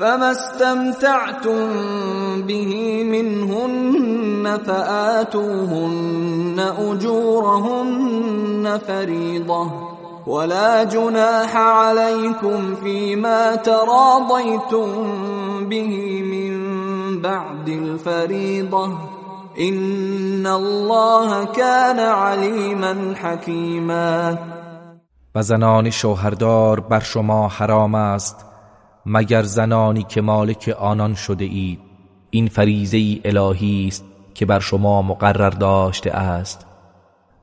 فما استمتعتم به منهن فآتوهن أجورهن فريضة ولا جناح عليكم فيما تراضيتم به من بعد الفريضة إن الله كان عليما حكيما. و زنان شوهردار بر شما حرام است. مگر زنانی که مالک آنان شده اید این فریزه ای الهی است که بر شما مقرر داشته است.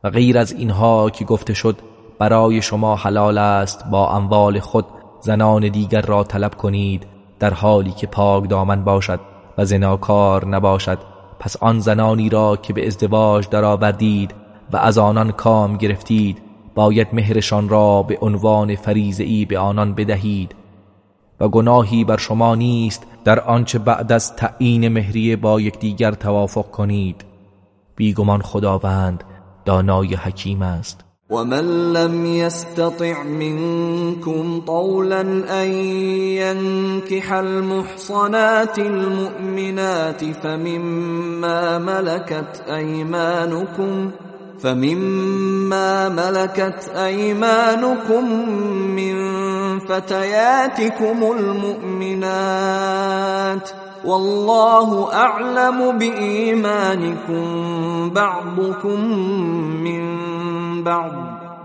و غیر از اینها که گفته شد برای شما حلال است با اموال خود زنان دیگر را طلب کنید در حالی که پاک دامن باشد و زناکار نباشد. پس آن زنانی را که به ازدواج درآوردید و از آنان کام گرفتید باید مهرشان را به عنوان فریزه ای به آنان بدهید. و گناهی بر شما نیست در آنچه بعد از تعیین مهریه با یکدیگر توافق کنید. بیگمان خداوند دانای حکیم است. ومن لم يستطع منكم طولا أن ينكح المحصنات المؤمنات فمما ملكت أيمانكم فمما ملكت أيمانكم من فتياتكم المؤمنات والله أعلم بإيمانكم بعضكم من بعض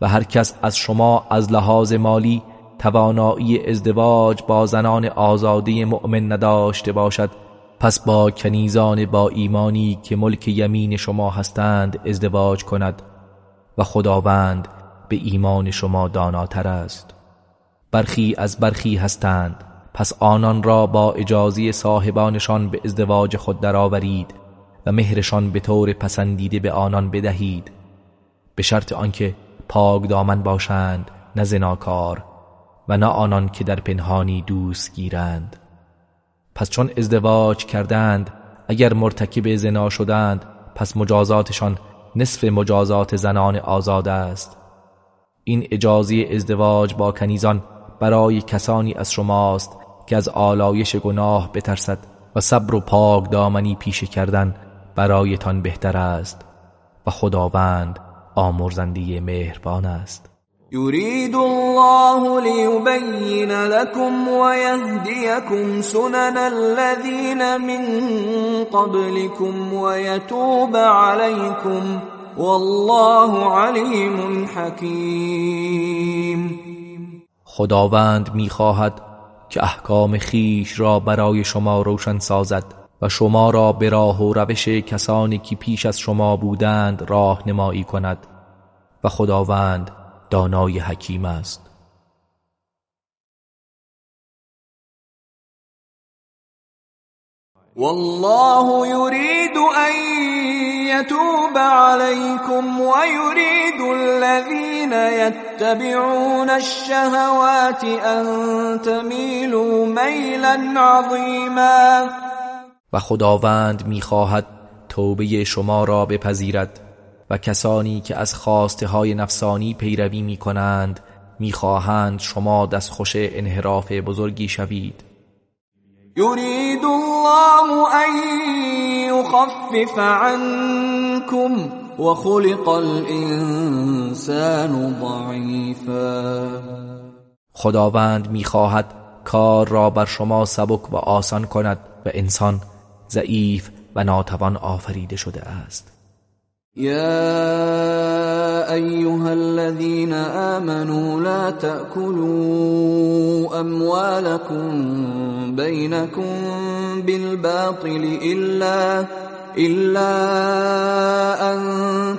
و هر کس از شما از لحاظ مالی توانایی ازدواج با زنان آزادی مؤمن نداشته باشد پس با کنیزان با ایمانی که ملک یمین شما هستند ازدواج کند و خداوند به ایمان شما داناتر است. برخی از برخی هستند پس آنان را با اجازی صاحبانشان به ازدواج خود درآورید و مهرشان به طور پسندیده به آنان بدهید به شرط آنکه پاک دامن باشند نه زناکار و نه آنان که در پنهانی دوست گیرند. پس چون ازدواج کردند اگر مرتکب زنا شدند پس مجازاتشان نصف مجازات زنان آزاد است. این اجازه ازدواج با کنیزان برای کسانی از شماست که از آلایش گناه بترسد و صبر و پاک دامنی پیشه کردن برایتان بهتر است. و خداوند آمرزنده مهربان است. يريد الله ليبين لكم ويهديكم سنن الذين من قبلكم ويتوب عليكم والله عليم حكيم خداوند می‌خواهد که احکام خیش را برای شما روشن سازد. و شما را به راه و روش کسانی که پیش از شما بودند راه نمایی کند و خداوند دانای حکیم است. والله يريد أن يتوب عليكم ويريد الذين يتبعون الشهوات أن تميلوا ميلا عظيما. و خداوند می‌خواهد توبه شما را بپذیرد و کسانی که از خواسته های نفسانی پیروی می کنند می‌خواهند شما دستخوش انحراف بزرگی شوید. يريد الله أن يخفف عنكم وخلق الانسان ضعیفا. خداوند می‌خواهد کار را بر شما سبک و آسان کند و انسان ضعیف و ناتوان آفریده شده است. يا ايها الذين امنوا لا تاكلوا اموالكم بينكم بالباطل الا الا ان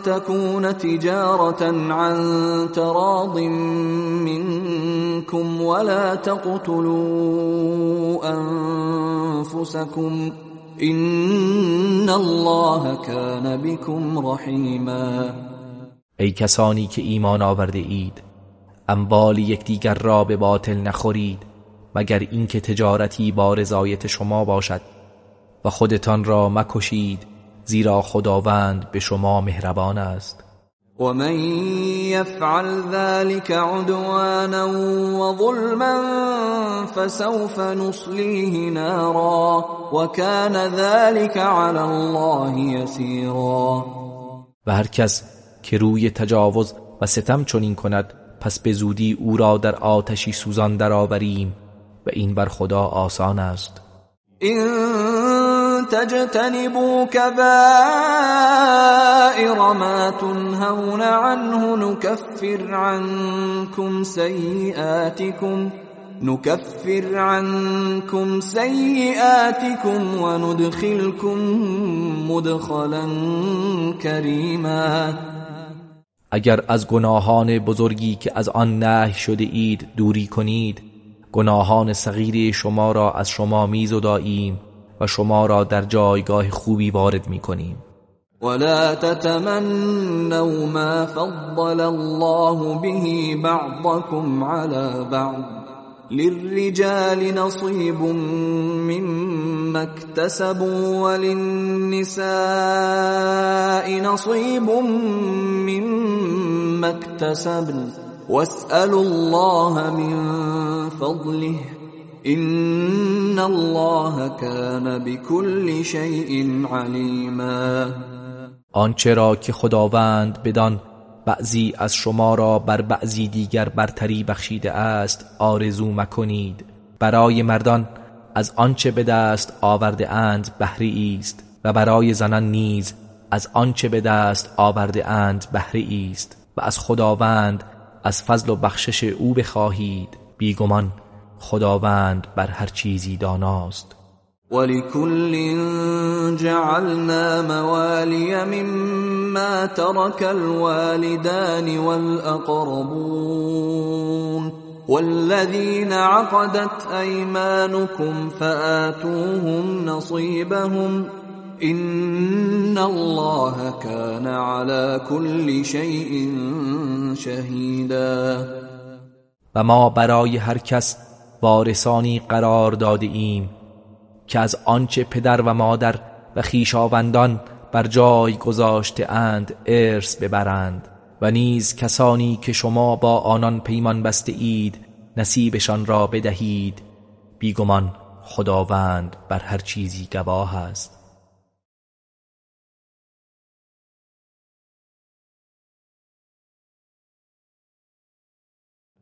تكون تجاره عن تراض منكم ولا تقتلوا انفسكم این الله کان بكم رحیما ای کسانی که ایمان آورده اید اموال یکدیگر را به باطل نخورید مگر اینکه تجارتی با رضایت شما باشد و خودتان را مکشید زیرا خداوند به شما مهربان است ومن يفعل ذلك عدوانا وظلما فسوف نصليه نارا وكان ذلك على الله يسيرا. و هر کس که روی تجاوز و ستم چنین کند پس به زودی او را در آتشی سوزان درآوریم و این بر خدا آسان است. این تجتنبوا كبائر ما تنهون عنه نكفر عنكم سيئاتكم نكفر عنكم سيئاتكم وندخلكم مدخلا كريما. اگر از گناهان بزرگی که از آن نهی شده اید دوری کنید گناهان صغیری شما را از شما میزداییم. و شما را در جایگاه خوبی وارد می کنیم ولا تتمنوا ما فضل الله به بعضكم على بعض للرجال نصيب مما اكتسبوا وللنساء نصيب مما اكتسبن واسألوا الله من فضله این الله کان بكل شیء علیما آنچه را که خداوند بدان بعضی از شما را بر بعضی دیگر برتری بخشیده است آرزو مکنید. برای مردان از آنچه به دست آورده اند بهری است و برای زنان نیز از آنچه به دست آورده اند بهری است و از خداوند از فضل و بخشش او بخواهید. بیگمان خداوند بر هر چیزی داناست. ولكل جعلنا موالي مما ترك الوالدان والأقربون والذين عقدت أيمانكم فآتوهم نصيبهم إن الله كان على كل شيء شهيدا و ما برای هر کس وارثانی قرار داده ایم که از آنچه پدر و مادر و خیشاوندان بر جای گذاشته اند ارث ببرند و نیز کسانی که شما با آنان پیمان بسته اید نصیبشان را بدهید. بیگمان خداوند بر هر چیزی گواه است.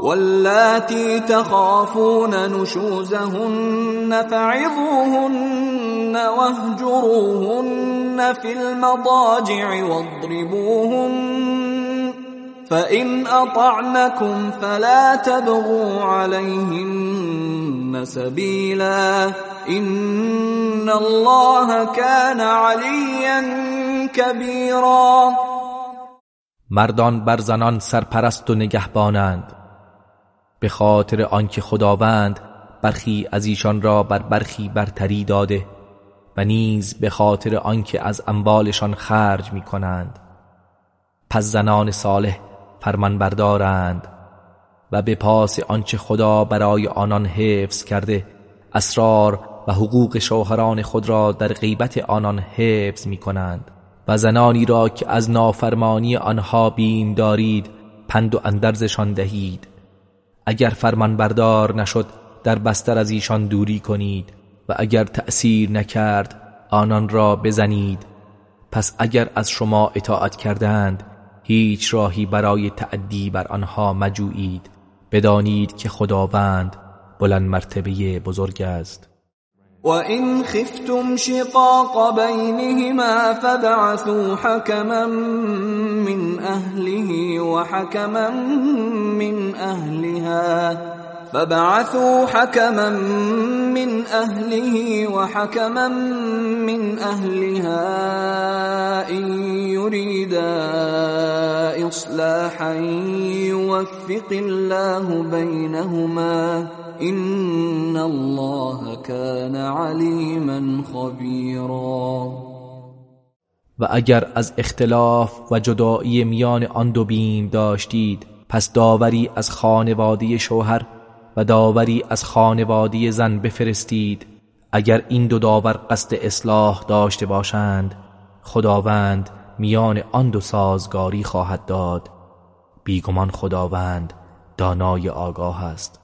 واللاتي تخافون نشوزهن فعظوهن واهجروهن في المضاجع واضربوهن فإن أطعنكم فلا تبغوا عليهن سبيلا إن الله كان عليا كبيرا مردان بر زنان سرپرست و نگهبانند. به خاطر آنکه خداوند برخی از ایشان را بر برخی برتری داده و نیز به خاطر آنکه از اموالشان خرج می کنند پس زنان صالح فرمان بردارند و به پاس آنچه خدا برای آنان حفظ کرده اسرار و حقوق شوهران خود را در غیبت آنان حفظ می کنند و زنانی را که از نافرمانی آنها بیم دارید پند و اندرزشان دهید. اگر فرمان بردار نشد در بستر از ایشان دوری کنید و اگر تأثیر نکرد آنان را بزنید. پس اگر از شما اطاعت کردند هیچ راهی برای تعدی بر آنها مجویید. بدانید که خداوند بلند مرتبه بزرگ است. وإن خفتم شقاق بينهما فبعثوا حكما من أهله وحكما من أهلها فبعثوا حكما من أهله وحكما من أهلها إن يريدا إصلاحا يوفق الله بينهما این الله كان علیما خبیرا و اگر از اختلاف و جدایی میان آن دو بیم داشتید پس داوری از خانواده شوهر و داوری از خانواده زن بفرستید. اگر این دو داور قصد اصلاح داشته باشند خداوند میان آن دو سازگاری خواهد داد. بیگمان خداوند دانای آگاه است.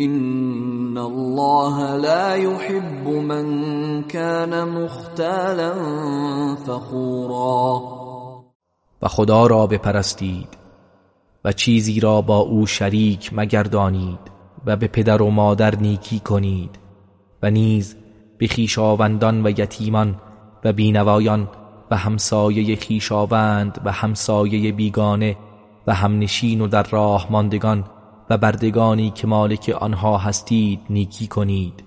این الله لا يحب من كان مختالا فخورا. و خدا را بپرستید و چیزی را با او شریک مگردانید و به پدر و مادر نیکی کنید و نیز به خیشاوندان و یتیمان و بینوایان و همسایه خیشاوند و همسایه بیگانه و همنشین و در راه ماندگان و بردگانی که مالک آنها هستید نیکی کنید.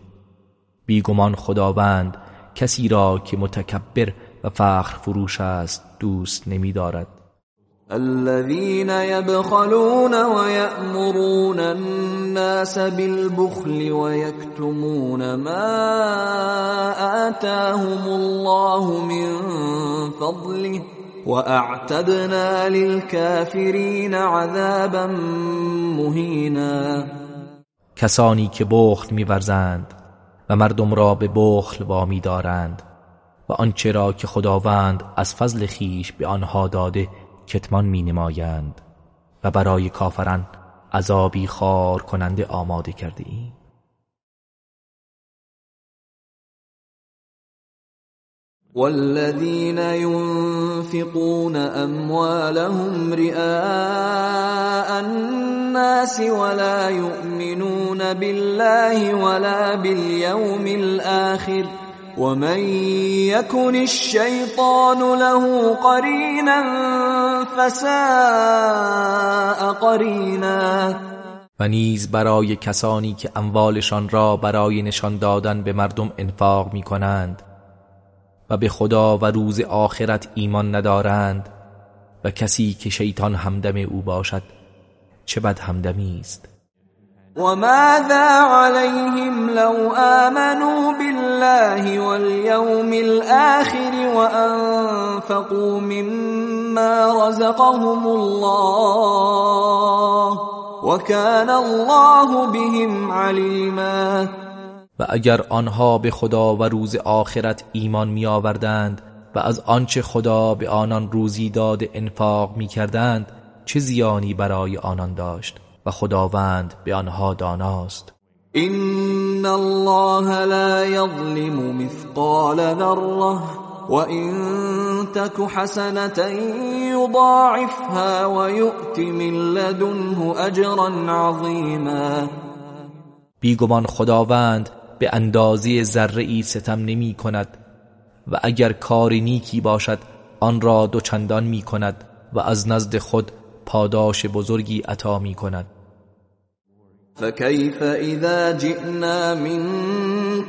بیگمان خداوند کسی را که متکبر و فخر فروش است دوست نمیدارد. الذين يبخلون ويأمرون الناس بالبخل ويكتمون ما آتاهم الله من فضله. واعتدنا للكافرین عذابا مهینا کسانی که بخل میورزند و مردم را به بخل وامی دارند و آنچه را که خداوند از فضل خیش به آنها داده کتمان می نمایند و برای کافران عذابی خار کننده آماده کرده ایم. والذين ينفقون اموالهم رئاء الناس ولا يؤمنون بالله ولا باليوم الاخر ومن يكن الشيطان له قرينا فساء قرينا. و نیز برای کسانی که اموالشان را برای نشان دادن به مردم انفاق می کنند به خدا و روز آخرت ایمان ندارند و کسی که شیطان همدم او باشد چه بد همدمی است. و ماذا علیهم لو آمنوا بالله واليوم الآخر وأنفقوا مما رزقهم الله وكان الله بهم عليما. و اگر آنها به خدا و روز آخرت ایمان می آوردند و از آنچه خدا به آنان روزی داد انفاق می کردند چه زیانی برای آنان داشت؟ و خداوند به آنها داناست. این الله لا یظلم مثقال ذره وإن تك حسنة يضاعفها ويؤت من لدنه اجرا عظیما بیگمان خداوند به اندازه ذره ای ستم نمی کند و اگر کار نیکی باشد آن را دوچندان می کند و از نزد خود پاداش بزرگی عطا می کند. فكيف اذا جئنا من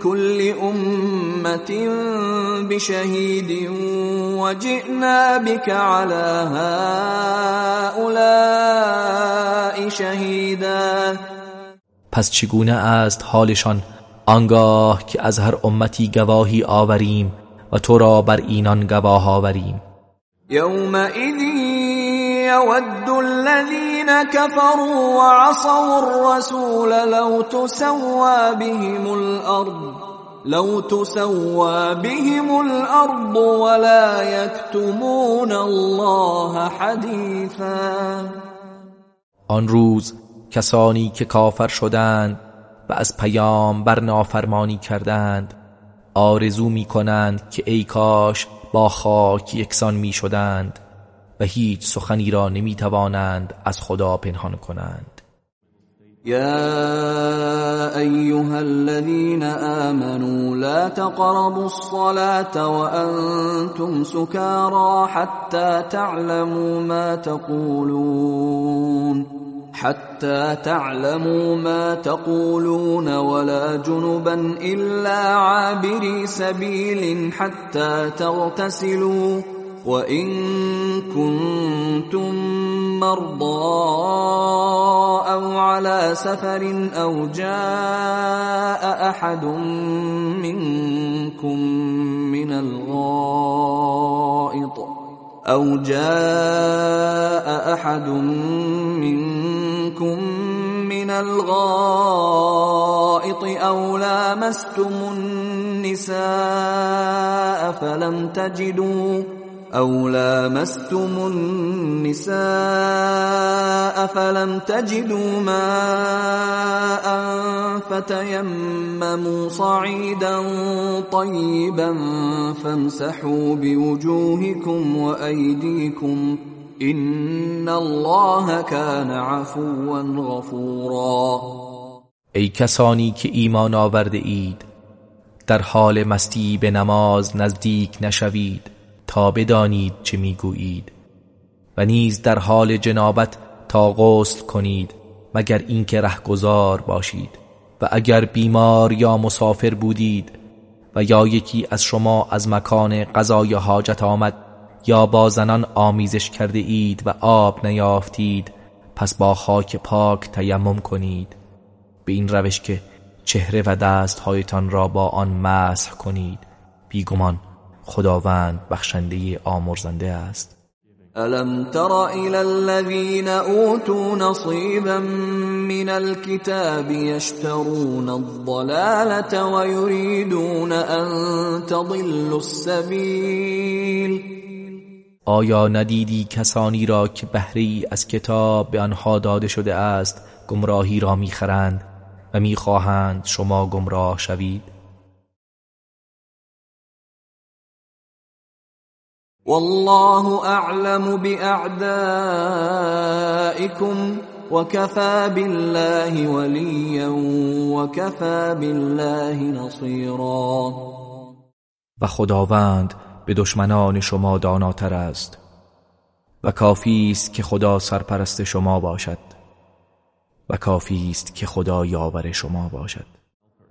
كل امه بشهيد وجئنا بك على هؤلاء شهيدا پس چگونه است حالشان؟ آنگاه که از هر امتی گواهی آوریم و تو را بر اینان گواه آوریم. یومئذ یود الذین كفروا وعصوا الرسول لو تسوى بهم الارض لو تسوى بهم الارض ولا يكتمون الله حديثا آن روز کسانی که کافر شدند و از پیام بر نافرمانی کردند. آرزو می کنند که ای کاش با خاک یکسان می شدند و هیچ سخنی را نمی توانند از خدا پنهان کنند. يا ايها الذين امنوا لا تقربوا الصلاه وانتم سكارى حتى تعلموا ما تقولون. حتى تعلموا ما تقولون ولا جنبا إلا عابري سبيل حتى تغتسلوا وإن كنتم مرضى أو على سفر أو جاء أحد منكم من الغائط أو جاء أحد منكم من الغائط أو لامستم النساء فلم تجدوا أو لامستم النساء فلم تجدوا ماء فتيمموا صعيدا طيبا فامسحوا بوجوهكم وأيديكم إن الله كان عفوا غفورا. ای کسانی که ایمان آورده اید در حال مستی به نماز نزدیک نشوید. تا بدانید چه می‌گویید. و نیز در حال جنابت تا غسل کنید مگر اینکه رهگذار باشید. و اگر بیمار یا مسافر بودید و یا یکی از شما از مکان قضای حاجت آمد یا با زنان آمیزش کرده اید و آب نیافتید پس با خاک پاک تیمم کنید. به این روش که چهره و دستهایتان را با آن مسح کنید. بیگمان خداوند بخشنده آمرزنده است. الم تر الى الذين اوتوا نصيبا من الكتاب يشترون الضلاله ويريدون ان تضلوا السبيل. آیا ندیدی کسانی را که بهری از کتاب به آنها داده شده است گمراهی را می‌خرند و می‌خواهند شما گمراه شوید؟ والله اعلم باعدائكم وكفى بالله وليا وكفى بالله نصيرا. و خداوند به دشمنان شما داناتر است و کافی است که خدا سرپرست شما باشد و کافی است که خدا یاور شما باشد.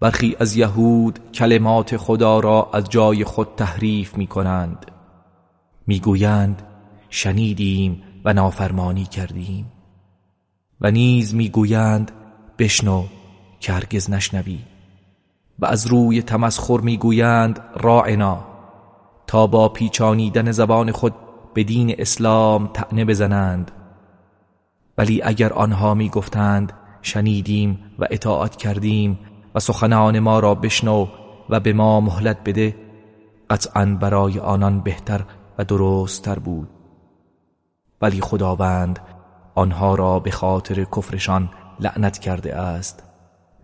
برخی از یهود کلمات خدا را از جای خود تحریف می کنند می گویند شنیدیم و نافرمانی کردیم. و نیز می گویند بشنو که هرگز نشنوی. و از روی تمسخر می گویند راعنا. تا با پیچانیدن زبان خود به دین اسلام تعنه بزنند. ولی اگر آنها می گفتند شنیدیم و اطاعت کردیم و سخنان ما را بشنو و به ما مهلت بده قطعا برای آنان بهتر و درستتر بود. ولی خداوند آنها را به خاطر کفرشان لعنت کرده است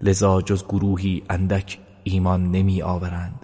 لذا جز گروهی اندک ایمان نمی آورند.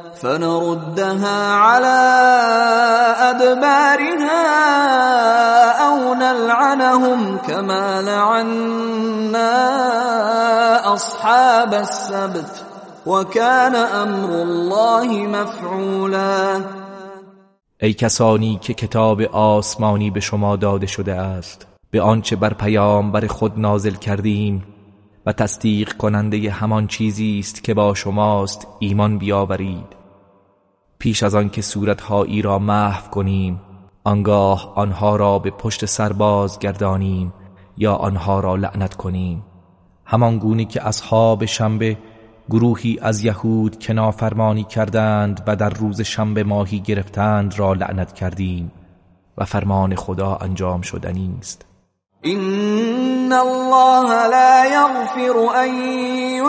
فنردها على ادبارها او نلعنهم كما لعنا اصحاب السبت وكان امر الله مفعولا. ای کسانی که کتاب آسمانی به شما داده شده است به آنچه بر پیامبر خود نازل کردیم و تصدیق کننده همان چیزی است که با شماست ایمان بیاورید. پیش از آن که صورتهایی را محو کنیم آنگاه آنها را به پشت سرباز گردانیم یا آنها را لعنت کنیم. همان گونه که اصحاب شنبه گروهی از یهود که نافرمانی کردند و در روز شنبه ماهی گرفتند را لعنت کردیم و فرمان خدا انجام شدنی است إن الله لا يغفر أن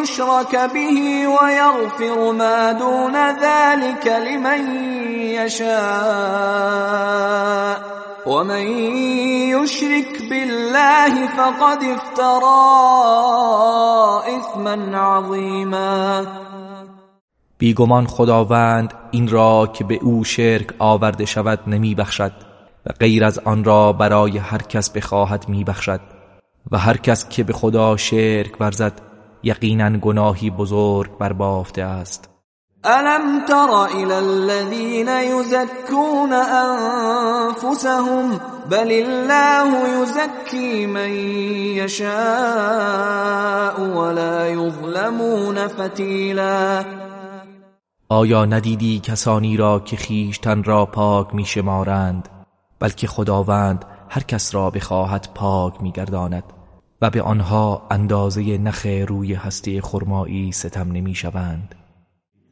يشرك به ويغفر ما دون ذلك لمن يشاء. ومن يشرك بالله فقد افترى اثما عظيما. بیگمان خداوند این را که به او شرک آورده شود نمی بخشد و غیر از آن را برای هر کس بخواهد میبخشد و هر کس که به خدا شرک ورزد یقینا گناهی بزرگ بربافته است. الم تر الى الذين يزكون انفسهم بل الله يزكي من يشاء ولا يظلمون فتیلا آیا ندیدی کسانی را که خیشتن را پاک میشمارند بلکه خداوند هر کس را بخواهد پاک میگرداند؟ و به آنها اندازه نخ روی هسته خرمایی ستم نمی شوند.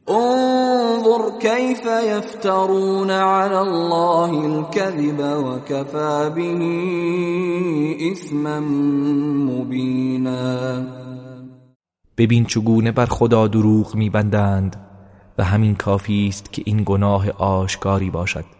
انظر كيف يفترون على الله الكذب وكفى به اثما مبینا. ببین چگونه بر خدا دروغ میبندند و همین کافی است که این گناه آشکاری باشد.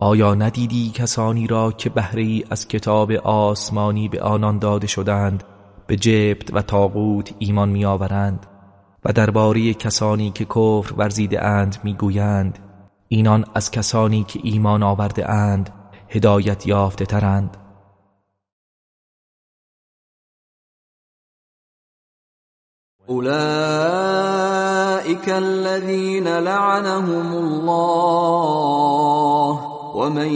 آیا ندیدی کسانی را که بهره از کتاب آسمانی به آنان داده شدند به جبت و تاغوت ایمان میآورند؟ و درباره کسانی که کفر ورزیده اند می‌گویند اینان از کسانی که ایمان آورده اند هدایت یافته ترند؟ اولئك الذين لعنهم الله ومن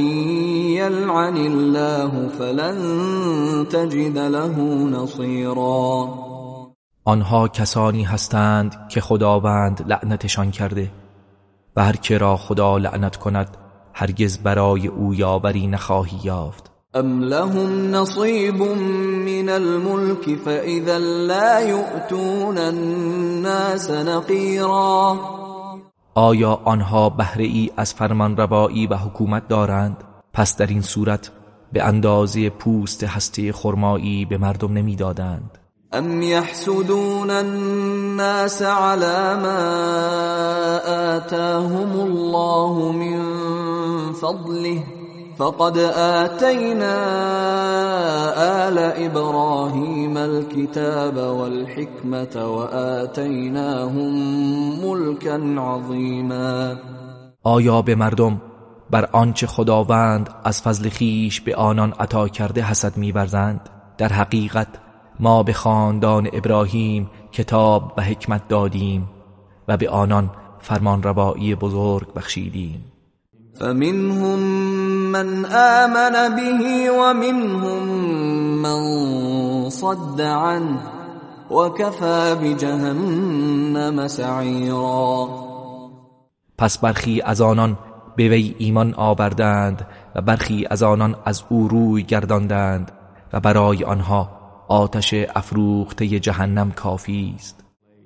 يلعن الله فلن تجد له نصيرا. آنها کسانی هستند که خداوند لعنتشان کرده و هر که را خدا لعنت کند هرگز برای او یاوری نخواهی یافت. ام لهم نصیب من الملك فاذا لا يؤتون الناس نقیرا آیا آنها بهره ای از فرمان روایی و حکومت دارند؟ پس در این صورت به اندازه پوست هسته خرمایی به مردم نمی‌دادند. ام يحسدون الناس على ما آتاهم الله من فضله. فقد آتينا آل إبراهيم الكتاب والحكمة وآتيناهم ملكا عظيما. آیا به مردم بر آنچه خداوند از فضل خیش به آنان عطا کرده حسد میورزند؟ در حقیقت ما به خاندان ابراهیم کتاب و حکمت دادیم و به آنان فرمان روایی بزرگ بخشیدیم. فمنهم من آمن به ومنهم من صد عنه وكفى بجهنم سعیرا پس برخی از آنان به وی ایمان آوردند و برخی از آنان از او روی گرداندند و برای آنها آتش افروخته جهنم کافی است.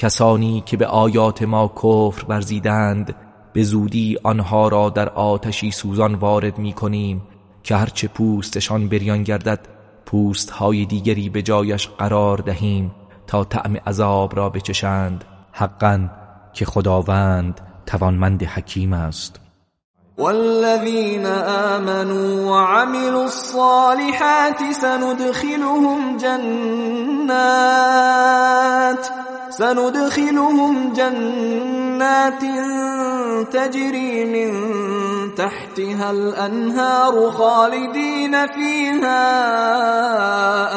کسانی که به آیات ما کفر ورزیدند به زودی آنها را در آتشی سوزان وارد می کنیم که هرچه پوستشان بریان گردد پوست های دیگری به جایش قرار دهیم تا طعم عذاب را بچشند. حقا که خداوند توانمند حکیم است. والذين آمنوا وعملوا الصالحات سندخلهم جنات. سندخلهم جنات تجري من تحتها الأنهار خالدين فيها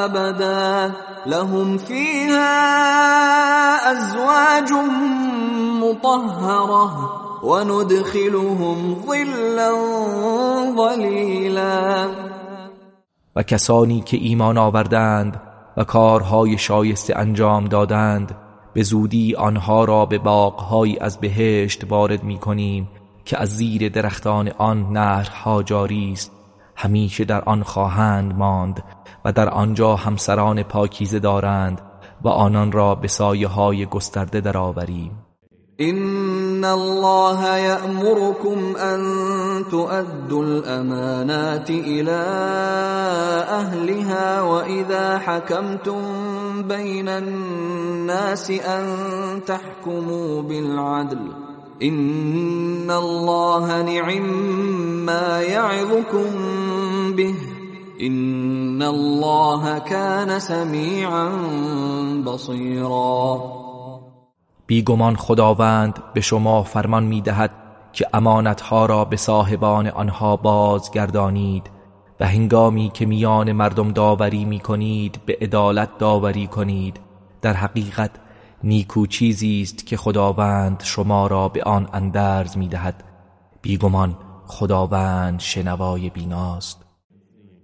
أبدا. لهم فيها أزواج مطهرة وندخلهم ظلا ظليلا. و کسانی که ایمان آوردند و کارهای شایسته انجام دادند به زودی آنها را به باغهایی از بهشت وارد می کنیم که از زیر درختان آن نهرها جاری است. همیشه در آن خواهند ماند و در آنجا همسران پاکیزه دارند و آنان را به سایه های گسترده درآوریم. ان الله يأمركم ان تؤدوا الامانات إلى اهلها واذا حكمتم بين الناس ان تحكموا بالعدل ان الله نعم ما يعظكم به ان الله كان سميعا بصيرا بیگمان خداوند به شما فرمان می دهد که امانتها را به صاحبان آنها بازگردانید و هنگامی که میان مردم داوری می کنید به عدالت داوری کنید. در حقیقت نیکو چیزی است که خداوند شما را به آن اندرز می دهد بیگمان خداوند شنوای بیناست.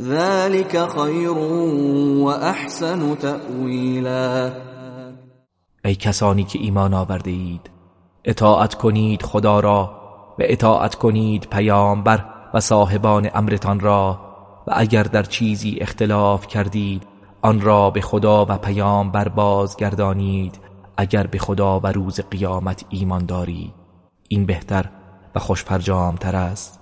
ذلك خیر و احسن تأویلا ای کسانی که ایمان آورده اید اطاعت کنید خدا را و اطاعت کنید پیامبر و صاحبان امرتان را و اگر در چیزی اختلاف کردید آن را به خدا و پیامبر بازگردانید اگر به خدا و روز قیامت ایمان دارید. این بهتر و خوشپرجام تر است.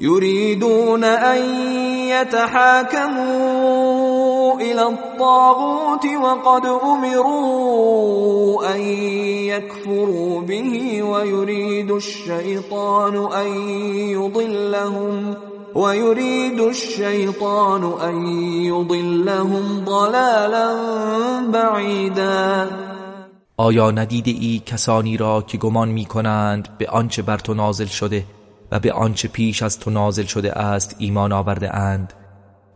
يريدون أن يتحاكموا إلى الطاغوت وقد أمروا أن يكفروا به ويريد الشيطان أن يضلهم ويريد الشيطان أن يضلهم ضلالا بعيدا. آیا ندیده ای کسانی را که گمان می کنند به آنچه بر تو نازل شده؟ و به آنچه پیش از تو نازل شده است ایمان آورده اند.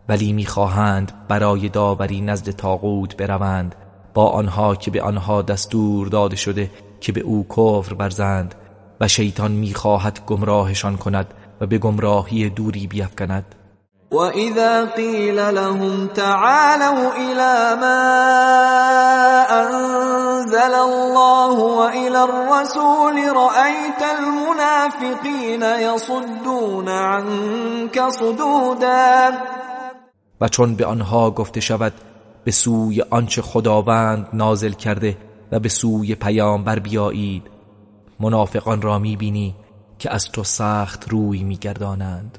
ولی می‌خواهند برای داوری نزد تاغوت بروند با آنها که به آنها دستور داده شده که به او کفر برزند و شیطان می‌خواهد گمراهشان کند و به گمراهی دوری بیفکند. وإذا قيل لهم تعالوا إلى ما أنزل الله وإلى الرسول رأيت المنافقين يصدون عنك صدودا و چون به آنها گفته شود به سوی آنچه خداوند نازل کرده و به سوی پیامبر بیایید منافقان را می‌بینی که از تو سخت روی میگردانند.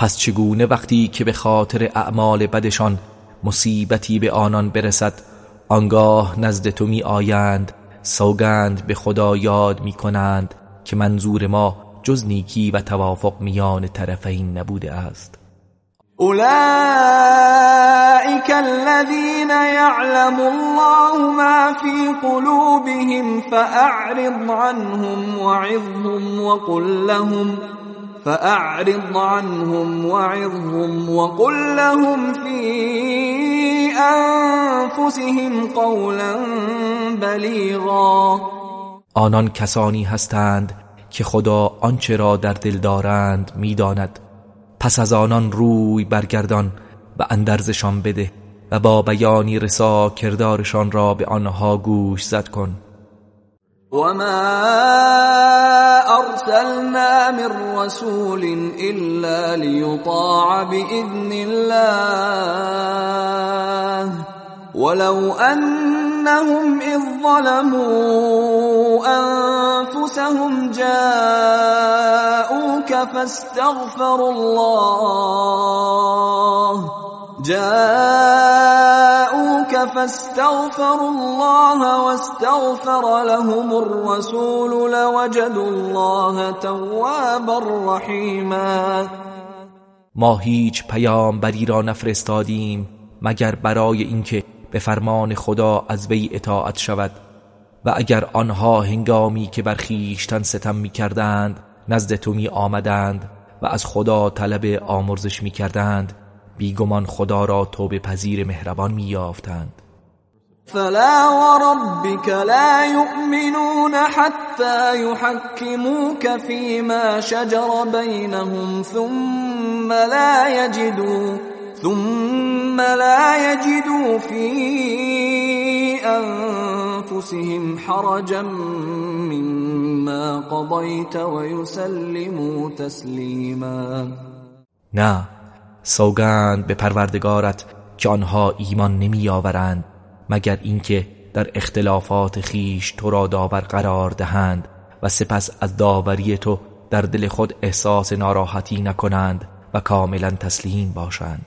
پس چگونه وقتی که به خاطر اعمال بدشان مصیبتی به آنان برسد آنگاه نزد تو می آیند سوگند به خدا یاد می کنند که منظور ما جز نیکی و توافق میان طرفین نبوده است. اولئك الذين يعلم الله ما في قلوبهم فأعرض عنهم وعظهم وقل لهم فأعرض عنهم وعظهم وقل لهم في أنفسهم قولا بلیغا آنان کسانی هستند که خدا آنچه را در دل دارند می‌داند. پس از آنان روی برگردان و اندرزشان بده و با بیانی رسا کردارشان را به آنها گوش زد کن. وما ارسلنا من رسول الا ليطاع باذن الله ولو انهم اذ ظلموا انفسهم جاءوك فاستغفروا الله جاءوك فاستغفروا الله واستغفر لهم الرسول لوجدوا الله توابا رحیما ما هیچ پیامبری را نفرستادیم مگر برای اینکه به فرمان خدا از وی اطاعت شود و اگر آنها هنگامی که بر خیشتن ستم می کردند نزد تو می آمدند و از خدا طلب آمرزش می کردند بیگمان خدا را توبه پذیر مهربان میافتند فلا وربك لا يؤمنون حتى يحكموك فيما شجر بينهم ثم لا يجدوا ثم لا يجدوا في انفسهم حرجا مما قضيت ويسلموا تسليما نه سوگند به پروردگارت که آنها ایمان نمی آورند مگر اینکه در اختلافات خیش تو را داور قرار دهند و سپس از داوری تو در دل خود احساس ناراحتی نکنند و کاملا تسلیم باشند.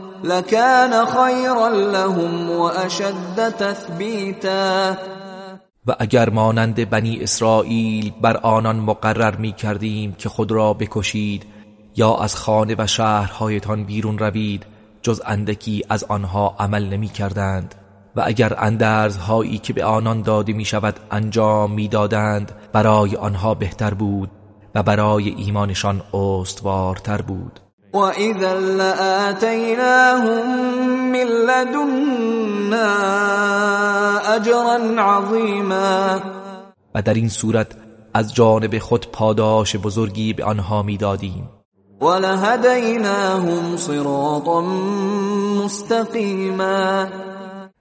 لكان خيرا لهم واشد تثبیتا. و اگر مانند بنی اسرائیل بر آنان مقرر می کردیم که خود را بکشید یا از خانه و شهرهایتان بیرون روید جز اندکی از آنها عمل نمی کردند. و اگر اندرزهایی که به آنان داده می شود انجام می دادند برای آنها بهتر بود و برای ایمانشان استوارتر بود. و اذا لآتیناهم من لدنا اجرا عظیما و در این صورت از جانب خود پاداش بزرگی به آنها می‌دادیم. ولهدیناهم صراطا مستقیما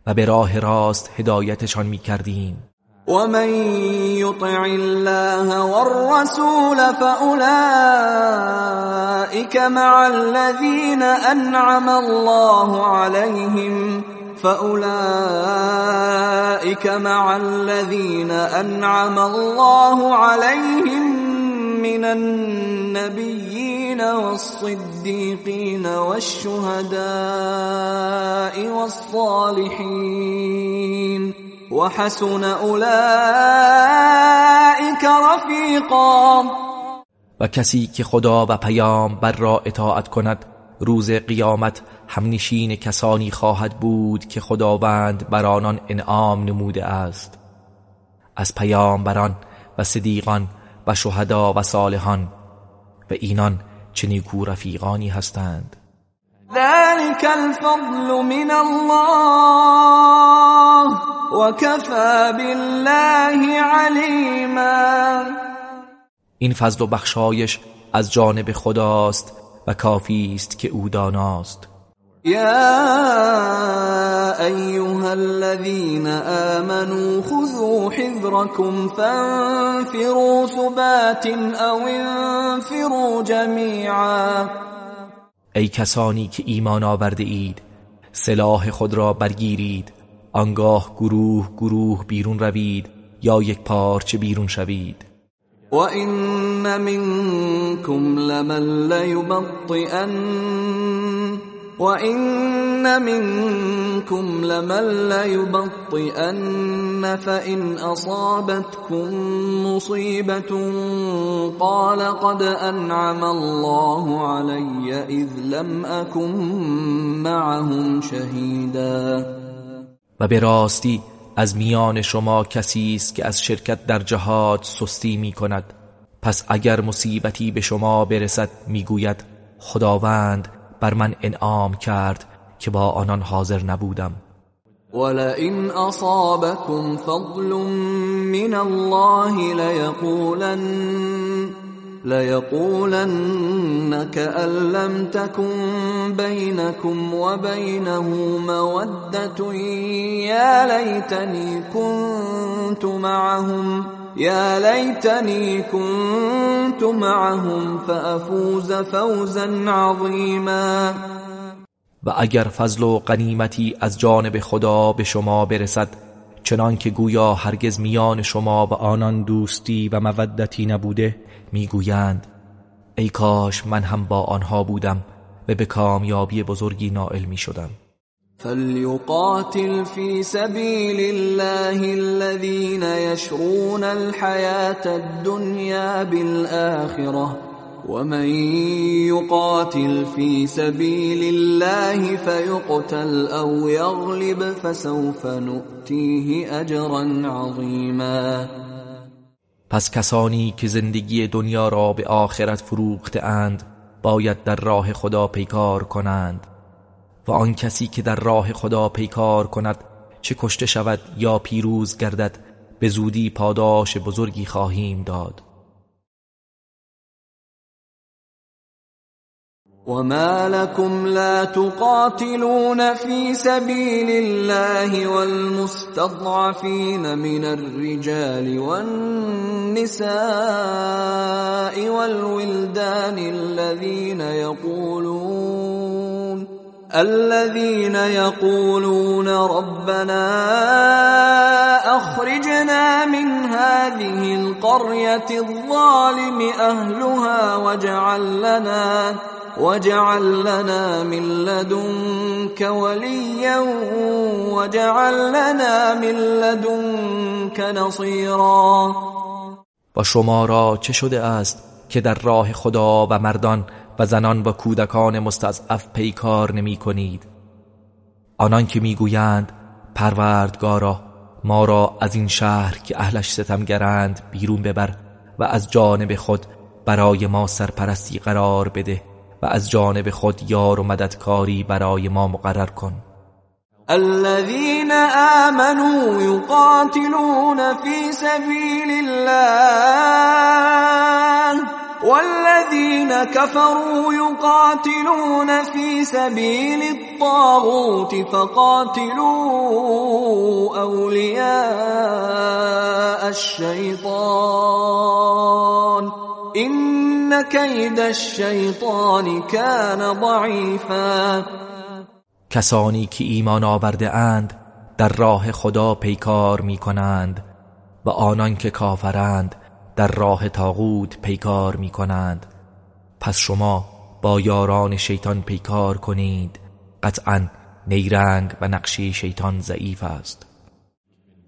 و به راه راست هدایتشان می‌کردیم. ومن يطع الله والرسول فأولئك مع الذين أنعم الله عليهم فأولئك مع الذين أنعم الله عليهم من النبيين والصديقين والشهداء والصالحين. وحسن اولئك رفیقا و کسی که خدا و پیام بر را اطاعت کند روز قیامت همنشین کسانی خواهد بود که خداوند بر آنان انعام نموده است. از پیامبران و صدیقان و شهدا و صالحان و اینان چه نیکو رفیقانی هستند. ذلك الفضل من الله وكفى بالله علیما این فضل و بخشایش از جانب خداست و کافی است که او داناست. يا ايها الذين امنوا خذوا حذركم فانفروا ثبات او انفروا جميعا ای کسانی که ایمان آورده اید سلاح خود را برگیرید. آنگاه گروه گروه بیرون روید یا یک پارچه بیرون شوید. و این منکم لمن لیبطئن. وَإِنَّ مِنكُمْ لَمَن لَّيُبَطِّئَنَّ فَإِنْ أَصَابَتْكُم مُّصِيبَةٌ قَالَ قَدْ أَنْعَمَ اللَّهُ عَلَيَّ إِذْ لَمْ أَكُن مَّعَهُمْ شَهِيدًا. و به راستی از میان شما کسی است که از شرکت در جهاد سستی می کند. پس اگر مصیبتی به شما برسد می‌گوید خداوند بر من انعام کرد که با آنان حاضر نبودم. ولئن اصابكم فضل من الله ليقولن ليقولن كأن لم تكن بينكم وبينه مودة يا ليتني كنت معهم. يا ليتني كنت معهم فافوز فوزا عظیما و اگر فضل و غنیمتی از جانب خدا به شما برسد چنان که گویا هرگز میان شما و آنان دوستی و مودتی نبوده می‌گویند ای کاش من هم با آنها بودم و به کامیابی بزرگی نائل می شدم فليقاتل في سبيل الله الذين يشرون الحياة الدنيا بالآخرة ومن يقاتل في سبيل الله فيقتل أو يغلب فسوف نؤتيه أجرا عظيما. پس کسانی که زندگی دنیا را به آخرت فروخته اند باید در راه خدا پیکار کنند. و آن کسی که در راه خدا پیکار کند چه کشته شود یا پیروز گردد به زودی پاداش بزرگی خواهیم داد. وما لكم لا تقاتلون في سبيل الله والمستضعفين من الرجال والنساء والولدان الذين يقولون الذين يقولون ربنا اخرجنا من هذه القرية الظالم اهلها واجعل لنا واجعل لنا من لدنك وليا واجعل لنا من لدنك نصيرا. و شما را چه شده است که در راه خدا و مردان و زنان و کودکان مستضعف پیکار نمی کنید. آنان که می‌گویند پروردگارا ما را از این شهر که اهلش ستمگرند بیرون ببر و از جانب خود برای ما سرپرستی قرار بده و از جانب خود یار و مددکاری برای ما مقرر کن. الذين آمنوا يقاتلون في سبيل الله. والذين كفروا يقاتلون في سبيل الطاغوت فقاتلوا أولياء الشيطان إن كيد الشيطان كان ضعيفا. کسانی که ایمان آورده اند در راه خدا پیکار می کنند و آنان که کافرند در راه تاغوت پیکار می کنند پس شما با یاران شیطان پیکار کنید. قطعا نیرنگ و نقشی شیطان ضعیف است.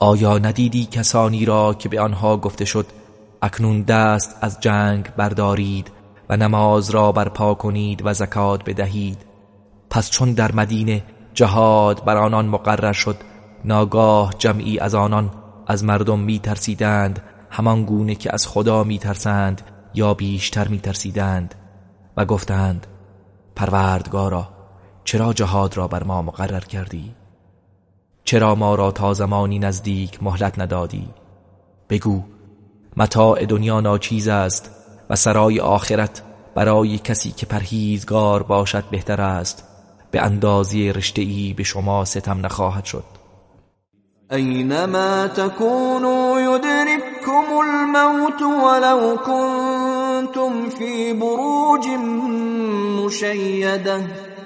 آیا ندیدی کسانی را که به آنها گفته شد اکنون دست از جنگ بردارید و نماز را برپا کنید و زکات بدهید پس چون در مدینه جهاد بر آنان مقرر شد ناگاه جمعی از آنان از مردم می ترسیدند همان گونه که از خدا می ترسند یا بیشتر می ترسیدند و گفتند پروردگارا چرا جهاد را بر ما مقرر کردی؟ چرا ما را تا زمانی نزدیک مهلت ندادی؟ بگو متاع دنیا ناچیز است و سرای آخرت برای کسی که پرهیزگار باشد بهتر است. به اندازی رشته به شما ستم نخواهد شد. اینما تکونوا یدرککم الموت ولو کنتم فی بروج مشیده.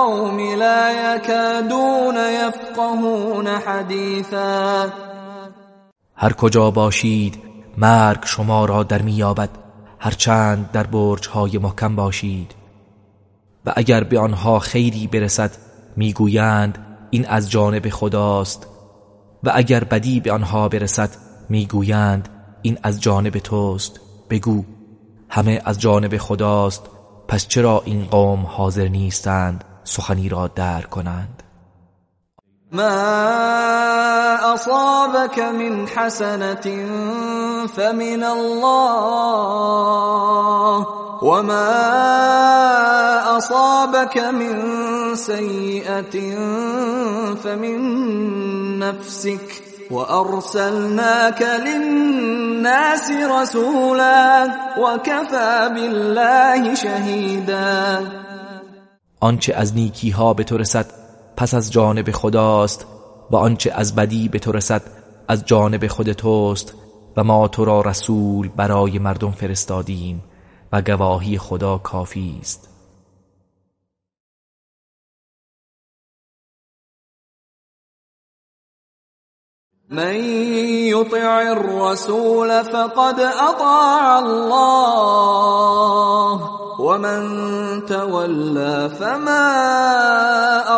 الْقَوْمِ لا يكادون يفقهون حدیثا هر کجا باشید مرگ شما را در میابد هرچند در برج های محکم باشید. و اگر به آنها خیری برسد می‌گویند این از جانب خداست. و اگر بدی به آنها برسد می‌گویند این از جانب توست. بگو همه از جانب خداست پس چرا این قوم حاضر نیستند؟ سخنی را در کنند. ما اصابك من حسنة فمن الله وما اصابك من سيئة فمن نفسك وارسلناك للناس رسولا وكفى بالله شهيدا آنچه از نیکی ها به تو رسد پس از جانب خداست و آنچه از بدی به تو رسد از جانب خود توست و ما تو را رسول برای مردم فرستادیم و گواهی خدا کافی است. من يطع الرسول فقد اطاع الله. ومن تولى فما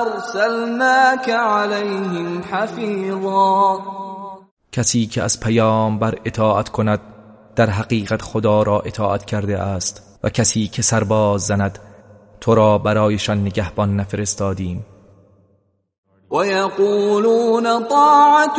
ارسلناك عليهم حفيظا کسی که از بر اطاعت کند در حقیقت خدا را اطاعت کرده است. و کسی که سرباز زند تو را برایشان نگهبان نفرستادیم. ويقولون طاعة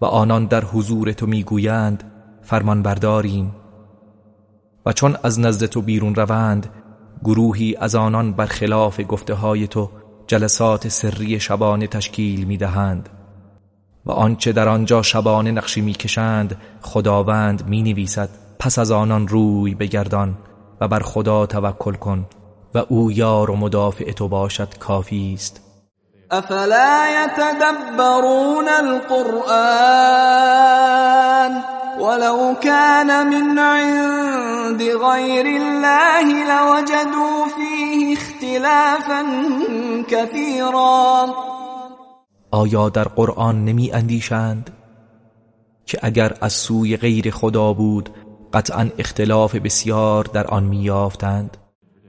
و آنان در حضور تو می‌گویند فرمان برداریم و چون از نزد تو بیرون روند گروهی از آنان برخلاف گفته های تو جلسات سری شبانه تشکیل می‌دهند. و آنچه در آنجا شبانه نقشی می‌کشند خداوند می‌نویسد. پس از آنان روی بگردان و بر خدا توکل کن و او یار و مدافع تو باشد کافی است. افلا يتدبرون القرآن ولو كان من عند غير الله لوجدوا فيه اختلافا كثيرا. آیا در قرآن نمی اندیشند که اگر از سوی غیر خدا بود قطعا اختلاف بسیار در آن میافتند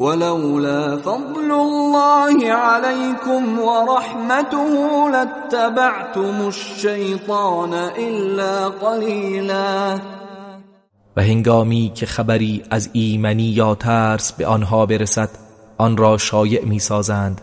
ولولا فضل الله عليكم ورحمته لاتبعتم الشیطان الا قلیلا و هنگامی که خبری از ایمنی یا ترس به آنها برسد آن را شایع می سازند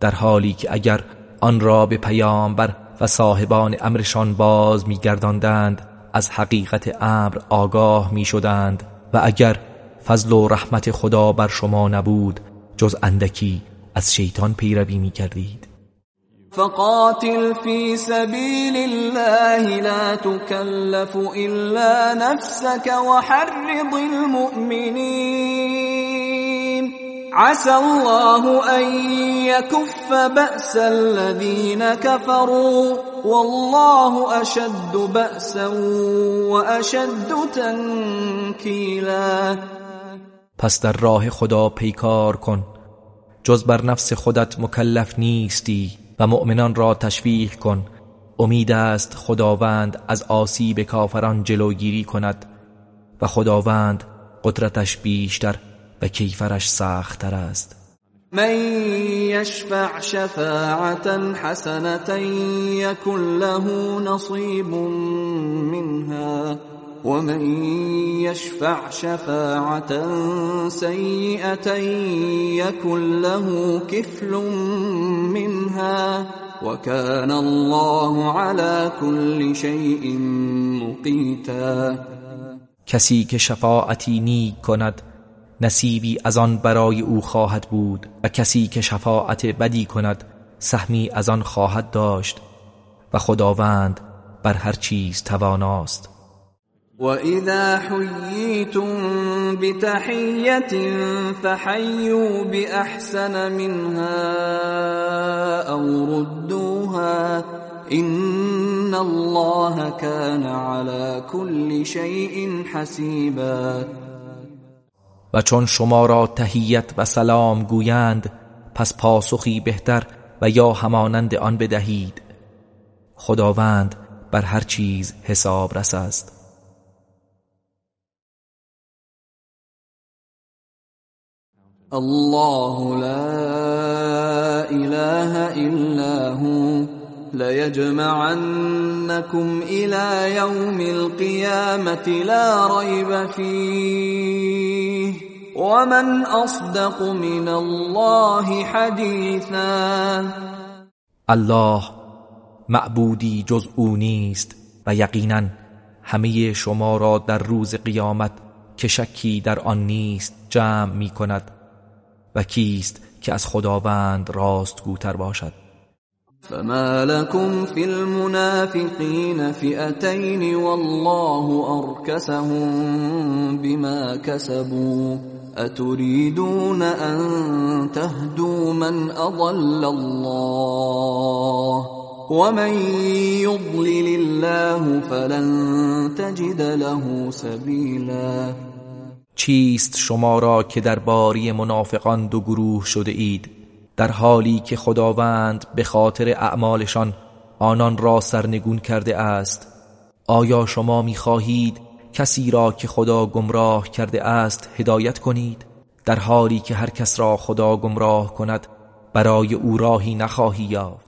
در حالی که اگر آن را به پیامبر و صاحبان امرشان باز میگرداندند از حقیقت امر آگاه می شدند و اگر فضل و رحمت خدا بر شما نبود جز اندکی از شیطان پیروی می کردید فقاتل في سبيل الله لا تكلف إلا نفسك وحرض المؤمنين عسى الله أن يكف بأس الذين كفروا والله أشد بأسا وأشد تنكيلا پس در راه خدا پیکار کن جز بر نفس خودت مکلف نیستی و مؤمنان را تشویق کن. امید است خداوند از آسیب کافران جلوگیری کند و خداوند قدرتش بیشتر و کیفرش سختتر است. من یشفع شفاعتا حسنة یکن له نصیب منها ومن يشفع شفاعة سيئة يكن له كفل منها وكان الله على كل شيء مقيتا کسی که شفاعتی نیک کند نصیبی از آن برای او خواهد بود و کسی که شفاعت بدی کند سهمی از آن خواهد داشت و خداوند بر هر چیز تواناست. وَإِذَا حُيِّيتُم بِتَحِيَّةٍ فَحَيُّوا بِأَحْسَنَ مِنْهَا أَوْ رُدُّوهَا إِنَّ اللَّهَ كَانَ عَلَى كُلِّ شَيْءٍ حَسِيبًا. و چون شما را تهیت و سلام گویند پس پاسخی بهتر و یا همانند آن بدهید. خداوند بر هر چیز حساب رس است. الله لا اله الا هو ليجمعنكم الى يوم القيامه لا ريب فيه ومن اصدق من الله حديثا الله معبودی جز او نیست و یقینا همه شما را در روز قیامت که شکی در آن نیست جمع می کند و کیست که از خداوند راستگوتر باشد؟ فما لكم في المنافقين فئتين والله أركسهم بما كسبوا أتريدون أن تهدوا من أضل الله ومن يضلل الله فلن تجد له سبيلا چیست شما را که در باری منافقان دو گروه شده اید؟ در حالی که خداوند به خاطر اعمالشان آنان را سرنگون کرده است آیا شما می‌خواهید کسی را که خدا گمراه کرده است هدایت کنید؟ در حالی که هر کس را خدا گمراه کند برای او راهی نخواهی یافت.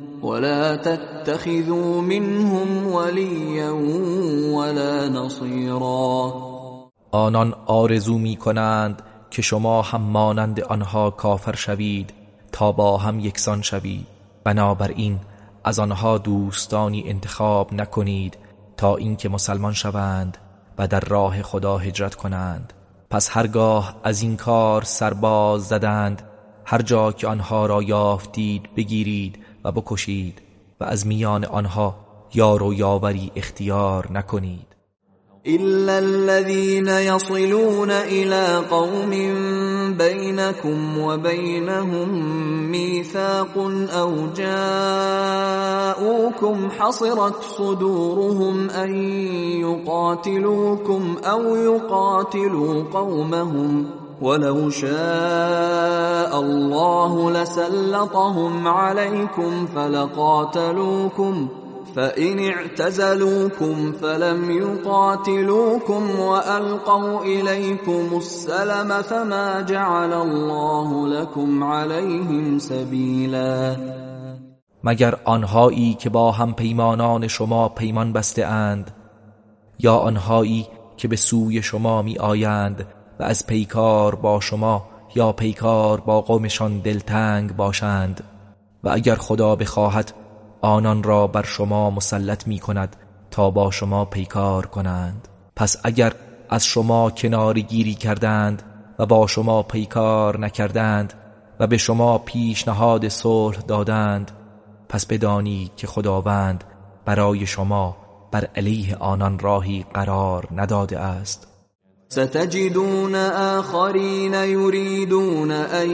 ولا تتخذوا منهم وليا ولا نصيرا. آنان آرزو می کنند که شما هم مانند آنها کافر شوید تا با هم یکسان شوید. بنابراین از آنها دوستانی انتخاب نکنید تا اینکه مسلمان شوند و در راه خدا هجرت کنند. پس هرگاه از این کار سرباز زدند هر جا که آنها را یافتید بگیرید و بکشید و از میان آنها یار و یاوری اختیار نکنید. إلا الذين يصلون إلى قوم بينكم وبينهم ميثاق أو جاءوكم حصرت صدورهم أن يقاتلوكم أو يقاتلوا قومهم ولو شاء الله لسلطهم عليكم فلقاتلوكم فإن اعتزلوكم فلم يقاتلوكم وألقوا إليكم السلم فما جعل الله لكم عليهم سبيلا. مگر آنهایی که با هم پیمانان شما پیمان بسته اند یا آنهایی که به سوی شما می آیند و از پیکار با شما یا پیکار با قومشان دلتنگ باشند و اگر خدا بخواهد آنان را بر شما مسلط می کند تا با شما پیکار کنند. پس اگر از شما کناری گیری کردند و با شما پیکار نکردند و به شما پیشنهاد صلح دادند پس بدانید که خداوند برای شما بر علیه آنان راهی قرار نداده است. ستجدون آخرين يريدون أن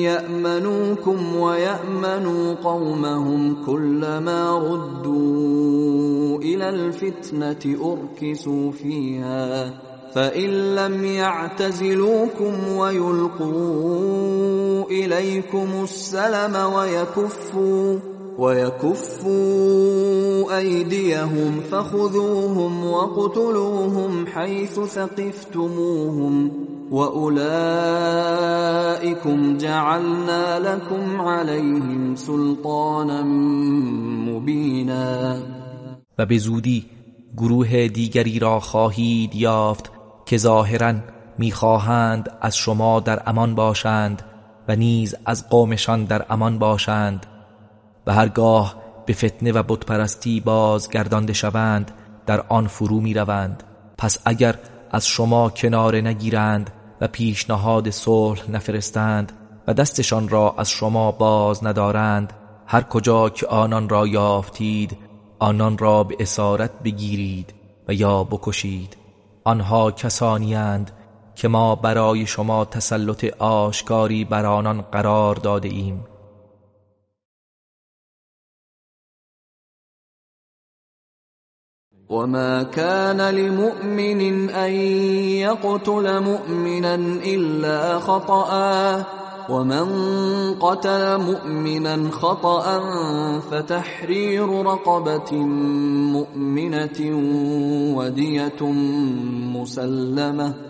يأمنوكم ويأمنوا قومهم كلما ردوا إلى الفتنة أركسوا فيها فإن لم يعتزلوكم ويلقوا إليكم السلم ويكفوا ويكفوا أيديهم فخذوهم وقتلوهم حيث ثقفتموهم وأولئكم جعلنا لكم عليهم سلطانا مبینا و به زودی گروه دیگری را خواهید یافت که ظاهرا می‌خواهند از شما در امان باشند و نیز از قومشان در امان باشند. هرگاه به فتنه و بتپرستی بازگردانده شوند در آن فرو می روند پس اگر از شما کنار نگیرند و پیشنهاد صلح نفرستند و دستشان را از شما باز ندارند هر کجا که آنان را یافتید آنان را به اسارت بگیرید و یا بکشید. آنها کسانی که ما برای شما تسلط آشکاری بر آنان قرار داده ایم وما كان لمؤمن ان يقتل مؤمنا الا خطأ ومن قتل مؤمنا خطأ فتحرير رقبة مؤمنة ودية مسلمة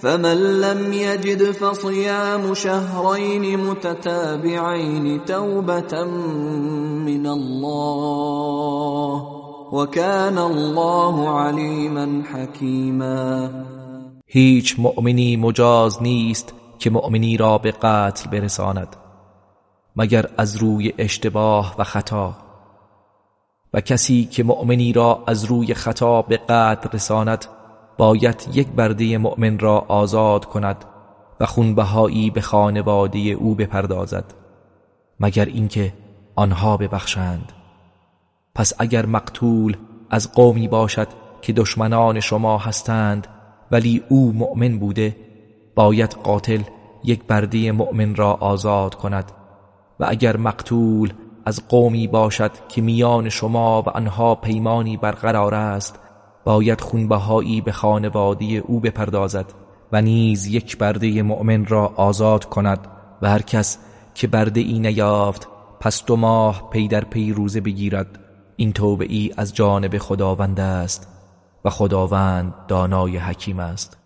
فمن لم يجد فصيام شهرين متتابعين توبة من الله وكان الله عليما حكيما. هیچ مؤمنی مجاز نیست که مؤمنی را به قتل برساند مگر از روی اشتباه و خطا. و کسی که مؤمنی را از روی خطا به قتل رساند باید یک برده مؤمن را آزاد کند و خونبهایی به خانواده او بپردازد مگر اینکه آنها ببخشند. پس اگر مقتول از قومی باشد که دشمنان شما هستند ولی او مؤمن بوده باید قاتل یک برده مؤمن را آزاد کند. و اگر مقتول از قومی باشد که میان شما و آنها پیمانی برقرار است باید خونبهایی به خانواده او بپردازد و نیز یک برده مؤمن را آزاد کند و هر کس که برده ای نیافت پس دو ماه پی در پی روزه بگیرد. این توبه ای از جانب خداوند است و خداوند دانای حکیم است.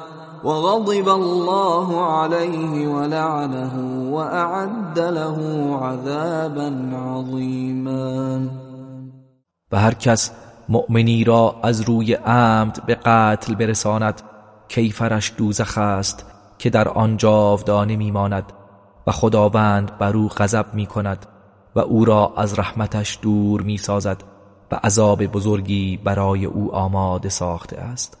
وغضب الله عليه ولعنه واعد له عذابا عظیما و هر کس مؤمنی را از روی عمد به قتل برساند کیفرش دوزخ است که در آن جاودانه میماند و خداوند بر او غضب می کند و او را از رحمتش دور می سازد و عذاب بزرگی برای او آماده ساخته است.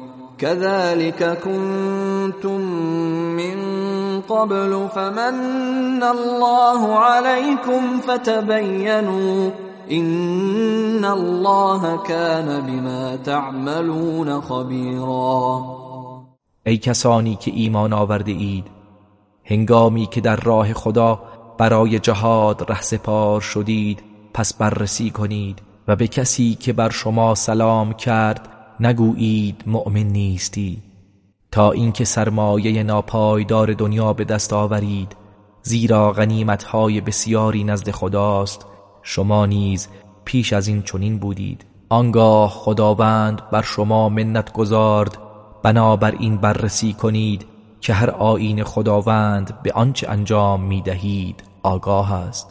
كذلك كنتم من قبل فمن الله عليكم فتبينوا ان الله كان بما تعملون خبيرا. ای کسانی که ایمان آورده اید هنگامی که در راه خدا برای جهاد رهسپار شدید پس بررسی کنید و به کسی که بر شما سلام کرد نگویید مؤمن نیستی. تا اینکه سرمایه ناپایدار دنیا به دست آورید زیرا غنیمتهای بسیاری نزد خداست. شما نیز پیش از این چنین بودید. آنگاه خداوند بر شما منت گذارد. بنابر این بررسی کنید که هر آین خداوند به آنچه انجام می دهید آگاه است.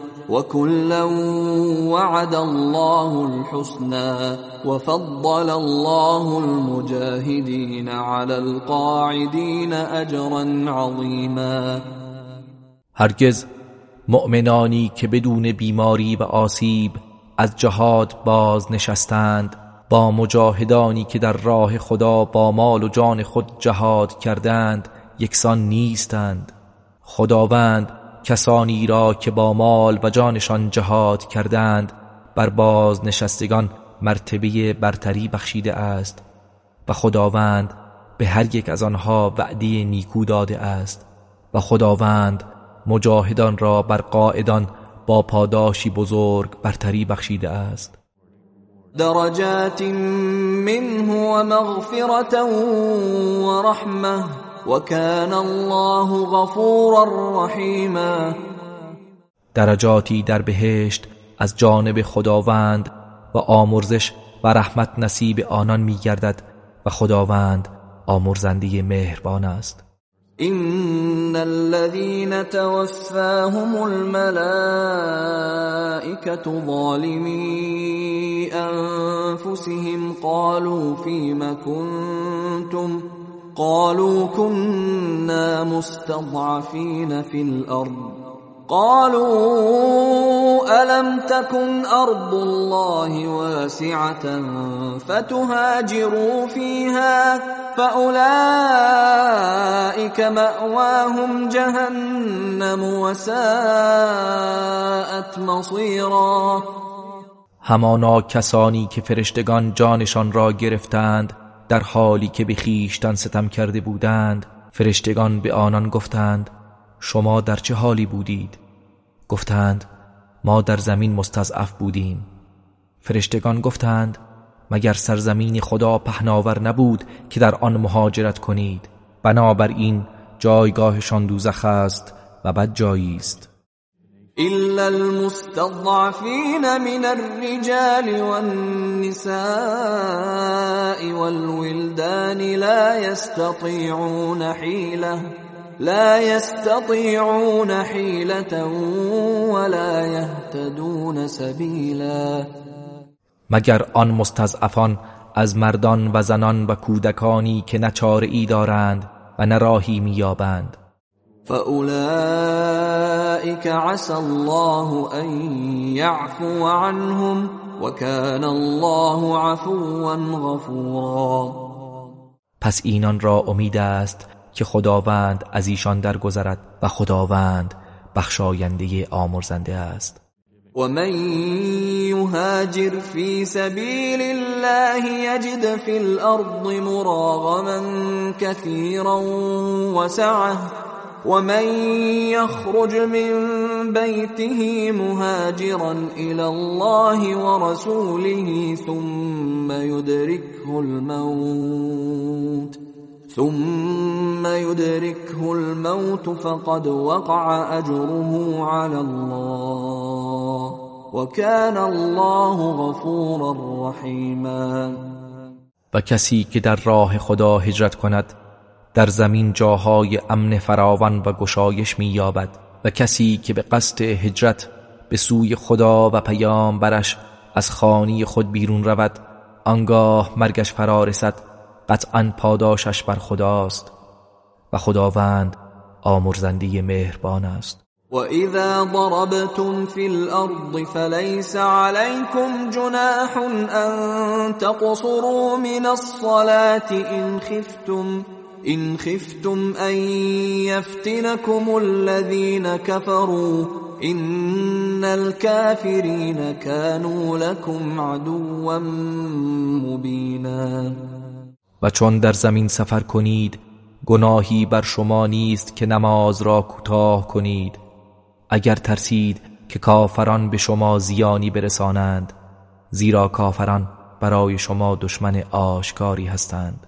وكلا وعد الله الحسنى وفضل الله المجاهدين على القاعدين اجرا عظیما هرگز مؤمنانی که بدون بیماری و آسیب از جهاد باز نشستند با مجاهدانی که در راه خدا با مال و جان خود جهاد کردند یکسان نیستند. خداوند کسانی را که با مال و جانشان جهاد کردند بر باز نشستگان مرتبه برتری بخشیده است و خداوند به هر یک از آنها وعده نیکو داده است و خداوند مجاهدان را بر قائدان با پاداشی بزرگ برتری بخشیده است. درجات منه و مغفرت و رحمه وكان الله غفورا رحیما درجاتی در بهشت از جانب خداوند و آمرزش و رحمت نصیب آنان میگردد و خداوند آمرزنده مهربان است. ان الذين توفاهم الملائكه ظالمي انفسهم قالوا فيما كنتم قالوا كنا مستضعفين في الارض قالوا الم تكن ارض الله واسعه فتهاجروا فيها فاولئك ماواهم جهنم وساءت مصيرا. همانا کسانی که فرشتگان جانشان را گرفتند در حالی که به خیشتن ستم کرده بودند فرشتگان به آنان گفتند شما در چه حالی بودید؟ گفتند ما در زمین مستضعف بودیم. فرشتگان گفتند مگر سرزمین خدا پهناور نبود که در آن مهاجرت کنید؟ بنابراین جایگاهشان دوزخ است و بد جایی است. إلا المستضعفين من الرجال والنساء والولدان لا يستطيعون حيلة لا يستطيعون حيلة ولا يهتدون سبيلا. مگر آن مستضعفان از مردان و زنان و کودکانی که نچاره ای دارند و نراهی میابند فأولئك عسى الله أن يعفو عنهم وكان الله عفوا غفورا. پس اینان را امید است که خداوند از ایشان درگذرد و خداوند بخشاینده آمرزنده است. و من یهاجر فی سبیل الله یجد فی الارض مراغما كثيرا وسعه ومن يخرج من بيته مهاجرا إلى الله ورسوله ثم يدركه الموت ثم يدركه الموت فقد وقع اجره على الله وكان الله غفورا رحيما و کسی که در راه خدا هجرت کند در زمین جاهای امن فراوان و گشایش مییابد و کسی که به قصد هجرت به سوی خدا و پیام برش از خانی خود بیرون رود آنگاه مرگش فرا رسد قطعا پاداشش بر خداست و خداوند آمرزنده مهربان است. وإذا ضربتم في الأرض فليس عليكم جناح أن تقصروا من الصلاة إن خفتم إن خفتم أن يفتنكم الذين كفروا إن الكافرين كانوا لكم عدوا مبینا و چون در زمین سفر کنید گناهی بر شما نیست که نماز را کوتاه کنید. اگر ترسید که کافران به شما زیانی برسانند زیرا کافران برای شما دشمن آشکاری هستند.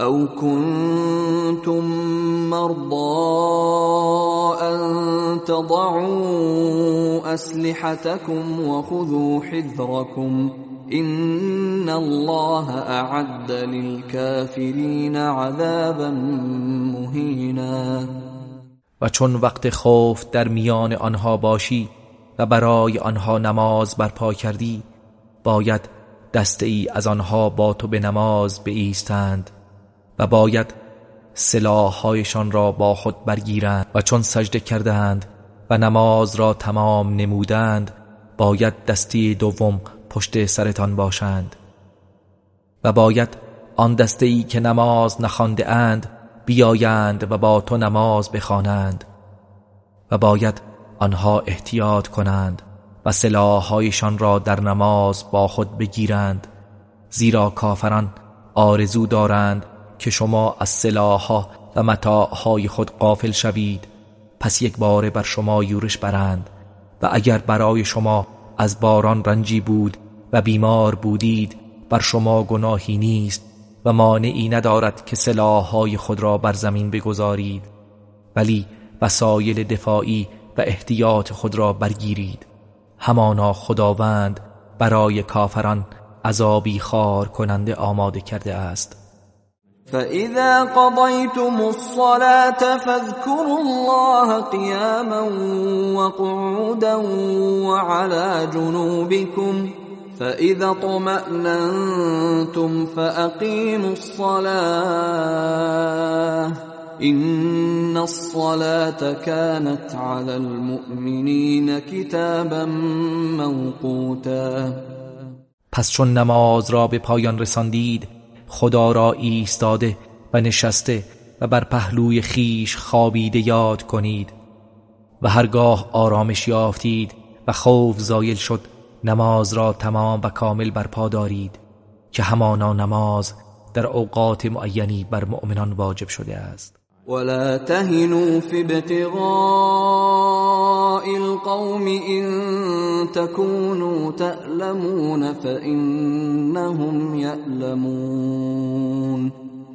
أو كنتم مرضى أن تضعوا أسلحتكم وخذوا حذركم إن الله أعد للكافرين عذابا مهینا و چون وقت خوف در میان آنها باشی و برای آنها نماز برپا کردی باید دسته ای از آنها با تو به نماز بایستند. و باید سلاحهایشان را با خود برگیرند و چون سجده کردند و نماز را تمام نمودند باید دستی دوم پشت سرتان باشند. و باید آن دسته ای که نماز نخوانده اند بیایند و با تو نماز بخوانند و باید آنها احتیاط کنند و سلاحهایشان را در نماز با خود بگیرند زیرا کافران آرزو دارند که شما از سلاحها و متاعهای خود قافل شوید پس یک بار بر شما یورش برند و اگر برای شما از باران رنجی بود و بیمار بودید بر شما گناهی نیست و مانعی ندارد که سلاحهای خود را بر زمین بگذارید ولی وسایل دفاعی و احتیاط خود را برگیرید. همانا خداوند برای کافران عذابی خار کننده آماده کرده است. فإذا قضيتم الصلاة فاذكروا الله قياما وقعودا وعلى جنوبكم فإذا طمأننتم فأقيموا الصلاة إن الصلاة كانت على المؤمنين كتابا موقوتا. پس چون نماز را به پایان رساندید خدا را ایستاده و نشسته و بر پهلوی خیش خوابیده یاد کنید و هرگاه آرامش یافتید و خوف زایل شد نماز را تمام و کامل برپا دارید که همانا نماز در اوقات معینی بر مؤمنان واجب شده است. ولا تهنوا في ابتغاء القوم إن تكونوا تألمون فإنهم يألمون.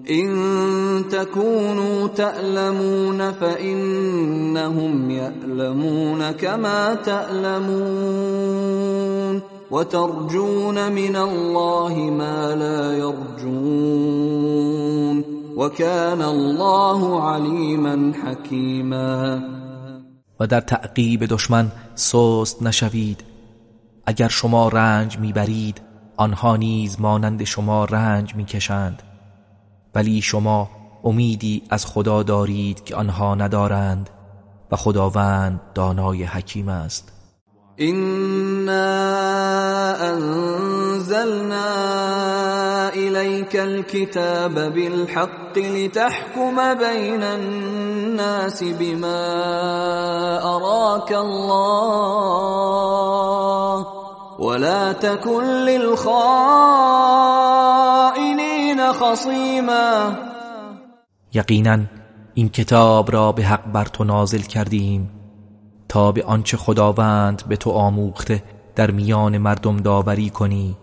إن تكونوا تألمون فإنهم يألمون كما تألمون. وترجون من الله ما لا يرجون. وكان الله عليما حكيما. و در تعقیب دشمن سست نشوید. اگر شما رنج می‌برید آنها نیز مانند شما رنج می‌کشند. ولی شما امیدی از خدا دارید که آنها ندارند و خداوند دانای حکیم است. إنا أنزلنا إليك الكتاب بالحق لتحكم بين الناس بما أراك الله ولا تكن للخائنين خصيما یقینا این کتاب را به حق بر تو نازل کردیم. تا به آنچه خداوند به تو آموخته در میان مردم داوری کنی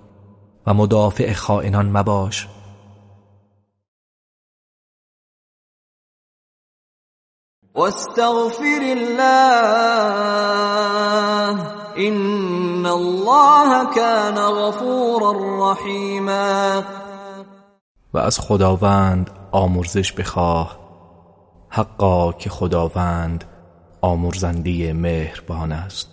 و مدافع خائنان مباش. واستغفر الله ان الله كان غفورا رحیما و از خداوند آمرزش بخواه حقا که خداوند آمرزنده مهربان است.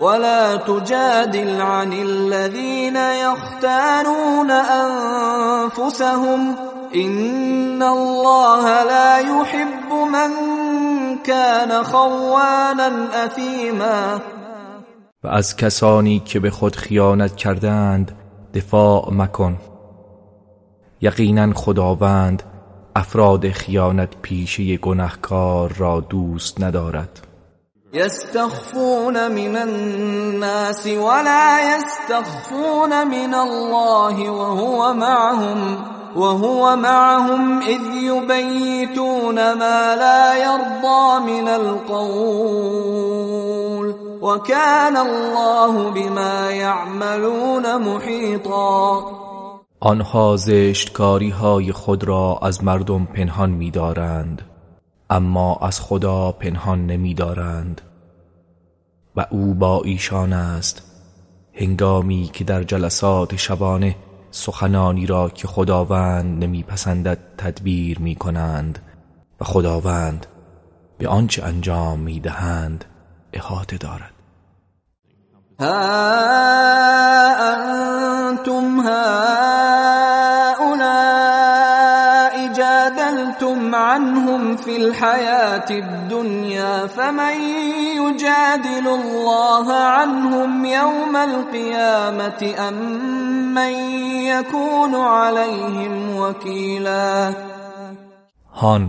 ولا تجادل عن الذين يختارون انفسهم ان الله لا يحب من كان خوانا اثیما و از کسانی که به خود خیانت کردند دفاع مکن. یقینا خداوند افراد خیانت پیشه گناهکار را دوست ندارد. یستخفون من الناس ولا یستخفون من الله وهو معهم وهو معهم اذ يبيتون ما لا يرضى من القول وكان الله بما يعملون محيطا آنها زشتکاری های خود را از مردم پنهان می‌دارند اما از خدا پنهان نمی‌دارند. و او با ایشان است هنگامی که در جلسات شبانه سخنانی را که خداوند نمیپسندد تدبیر می کنند و خداوند به آنچه انجام می دهند احاطه دارد. ها انتم هؤلاء في الحياة الدنيا فمن يجادل الله عنهم يوم القيامة أم من يكون عليهم وكيلا. هان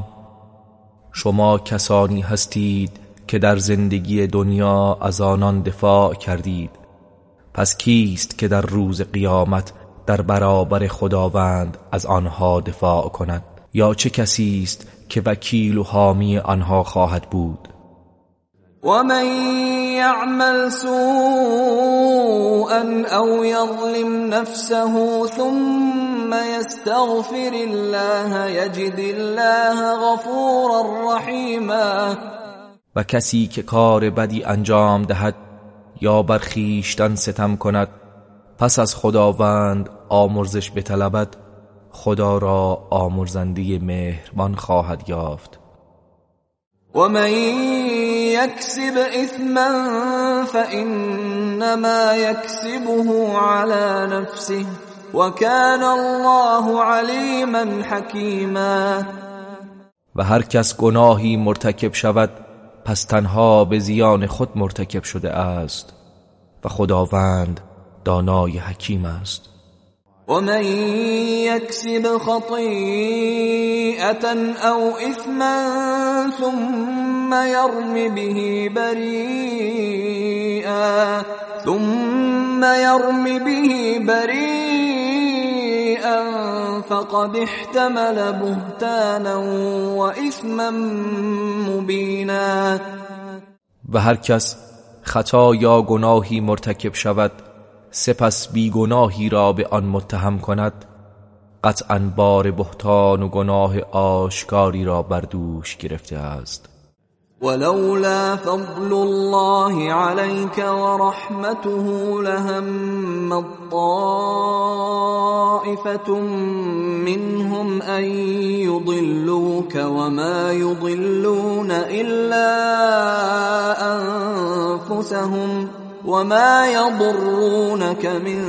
شما کسانی هستید که در زندگی دنیا از آنان دفاع کردید. پس کیست که در روز قیامت در برابر خداوند از آنها دفاع کند؟ یا چه کسی است که وکیل و حامی آنها خواهد بود. ومن يعمل سوءا او يظلم نفسه ثم يستغفر الله يجد الله غفورا رحيما. و کسی که کار بدی انجام دهد یا بر خویشتن ستم کند پس از خداوند آمرزش بطلبد. خدا را آمرزنده مهربان خواهد یافت. ومن يكسب اثما فانما يكسبه على نفسه وكان الله عليما حكيما و هر کس گناهی مرتکب شود پس تنها به زیان خود مرتکب شده است و خداوند دانای حکیم است. ومن يكسب خطيئة أو إثما ثم يرم به بريئا ثم يرم به بريئا فقد احتمل بهتانا وإثما مبينا و هر کس خطا یا گناهی مرتکب شود سپس بیگناهی را به آن متهم کند قطعا بار بهتان و گناه آشکاری را بر دوش گرفته است. ولولا فضل الله عليك ورحمته لهم الطائفة منهم أن يضلوك وما يضلون إلا أنفسهم. وما يضرونك من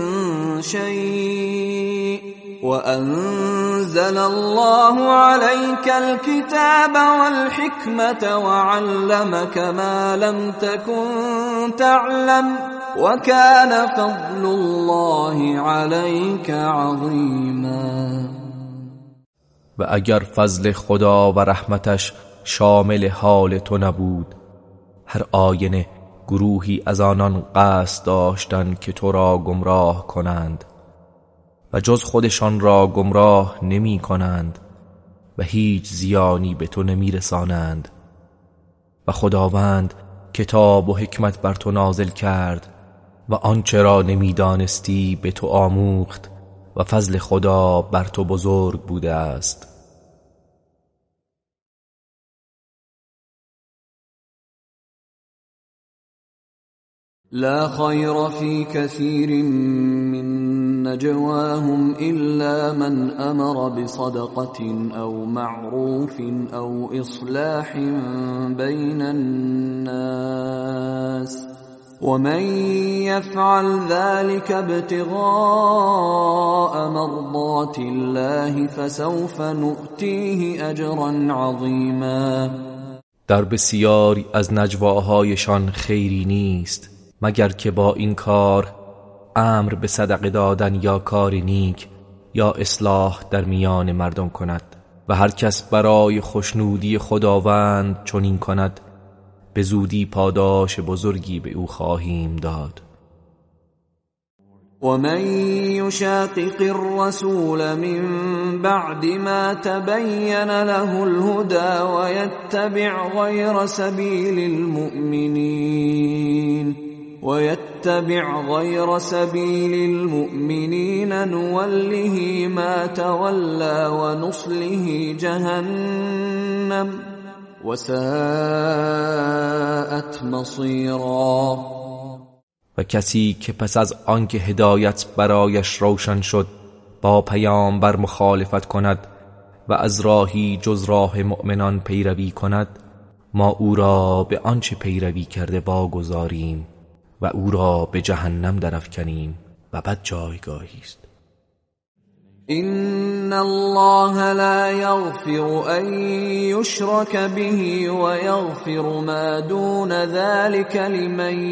شيء وأنزل الله عليك الكتاب والحكمة وعلمك ما لم تكن تعلم وكان فضل الله عليك عظيما و اگر فضل خدا و رحمتش شامل حال تو نبود هر آینه گروهی از آنان قصد داشتند که تو را گمراه کنند و جز خودشان را گمراه نمی کنند و هیچ زیانی به تو نمی رسانند. و خداوند کتاب و حکمت بر تو نازل کرد و آنچه را نمی‌دانستی به تو آموخت و فضل خدا بر تو بزرگ بوده است. لا خير في كثير من نجواهم إلا من أمر بصدقة أو معروف أو إصلاح بين الناس ومن يفعل ذلك ابتغاء مرضات الله فسوف نؤتيه أجرا عظیما در بسیاری از نجواهایشان خیری نیست. مگر که با این کار امر به صدقه دادن یا کار نیک یا اصلاح در میان مردم کند و هر کس برای خوشنودی خداوند چنین کند به زودی پاداش بزرگی به او خواهیم داد. ومن يشاقق الرسول من بعد ما تبين له الهدى ويتبع غير سبيل المؤمنين ويتبع غير سبيل المؤمنين نوله ما تولى ونصله جهنم وساءت مصيرا. و کسی که پس از آنکه هدایت برایش روشن شد با پیامبر مخالفت کند و از راهی جز راه مؤمنان پیروی کند ما او را به آنچه پیروی کرده واگذاریم و او را به جهنم درافکنیم و بد جایگاهی است. ان الله لا يغفر ان يشرك به ويغفر ما دون ذلك لمن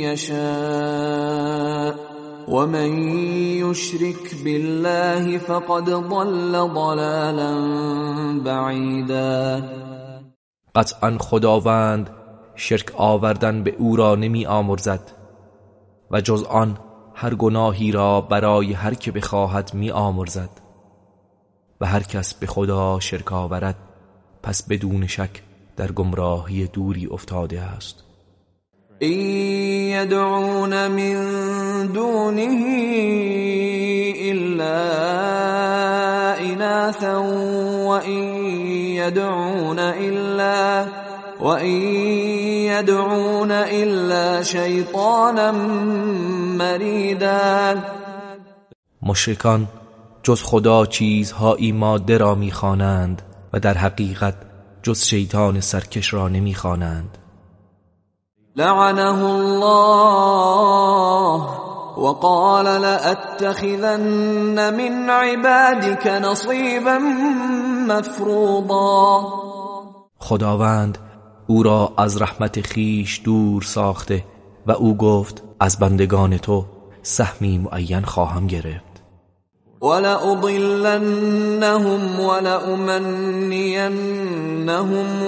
يشاء ومن يشرك بالله فقد ضل ضلالا بعيدا قطعا خداوند شرک آوردن به او را نمی آمرزد و جز آن هر گناهی را برای هر که بخواهد می آمرزد و هر کس به خدا شرک آورد پس بدون شک در گمراهی دوری افتاده است. این یدعون من دونه الا اناثا و این یدعون الا وَإِن يَدْعُونَ إِلَّا شَيْطَانًا مَرِيدًا. مشرکان جز خدا چیزهایی ماده را می‌خوانند و در حقیقت جز شیطان سرکش را نمی‌خوانند. لعنه الله وقال لأتخذن من عبادك نصيبا مفروضا. خداوند او را از رحمت خیش دور ساخته و او گفت از بندگان تو سهمی معین خواهم گرفت. ولأضلنهم ولأمنينهم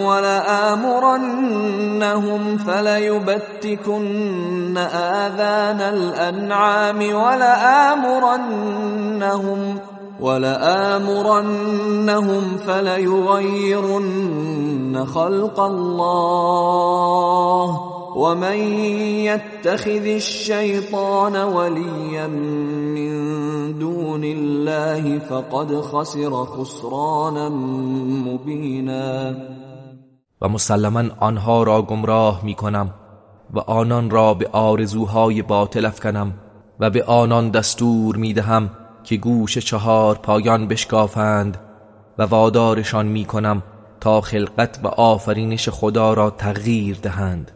ولآمرنهم فليبتكن آذان الأنعام ولآمرنهم ولآمرنهم فليغيرن خلق الله ومن يتخذ الشيطان وليا من دون الله فقد خسر خسرانا مبینا و مسلما آنها را گمراه می کنم و آنان را به آرزوهای باطل افکنم و به آنان دستور می دهم که گوش چهار پایان بشکافند و وادارشان می کنم تا خلقت و آفرینش خدا را تغییر دهند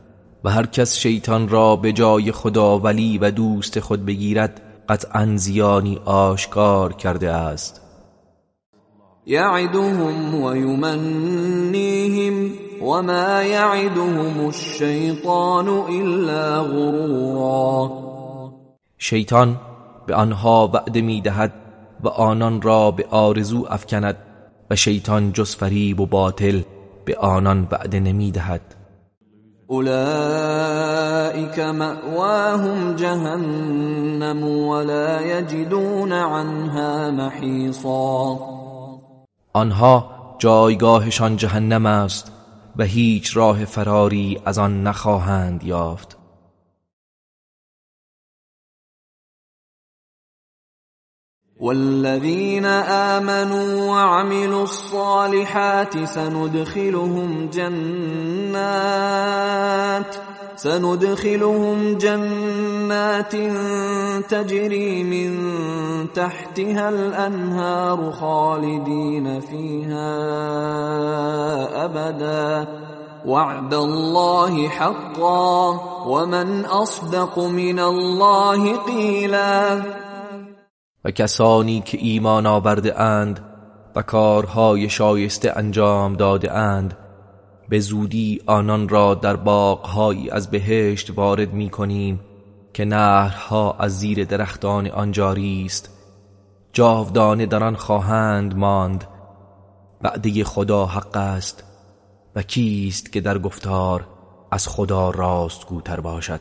و هر کس شیطان را به جای خدا ولی و دوست خود بگیرد قطعا زیانی آشکار کرده است. یعدهم و یمنیهم وما یعدهم الشیطان الا غرورا. شیطان به آنها وعده می دهد و آنان را به آرزو افکند و شیطان جز فریب و باطل به آنان وعده نمی دهد اولئك مأواهم جهنم ولا يجدون عنها محیصا. آنها جایگاهشان جهنم است و هیچ راه فراری از آن نخواهند یافت. والذين آمنوا وعملوا الصالحات سندخلهم جنات سندخلهم جنات تجري من تحتها الأنهار خالدين فيها أبدا. وعد الله حقا ومن أصدق من الله قيلا. و کسانی که ایمان آورده اند و کارهای شایسته انجام داده اند به زودی آنان را در باغهایی از بهشت وارد می کنیم که نهرها از زیر درختان آن جاری است. جاودانه در آن خواهند ماند. وعده خدا حق است و کیست که در گفتار از خدا راست گوتر باشد؟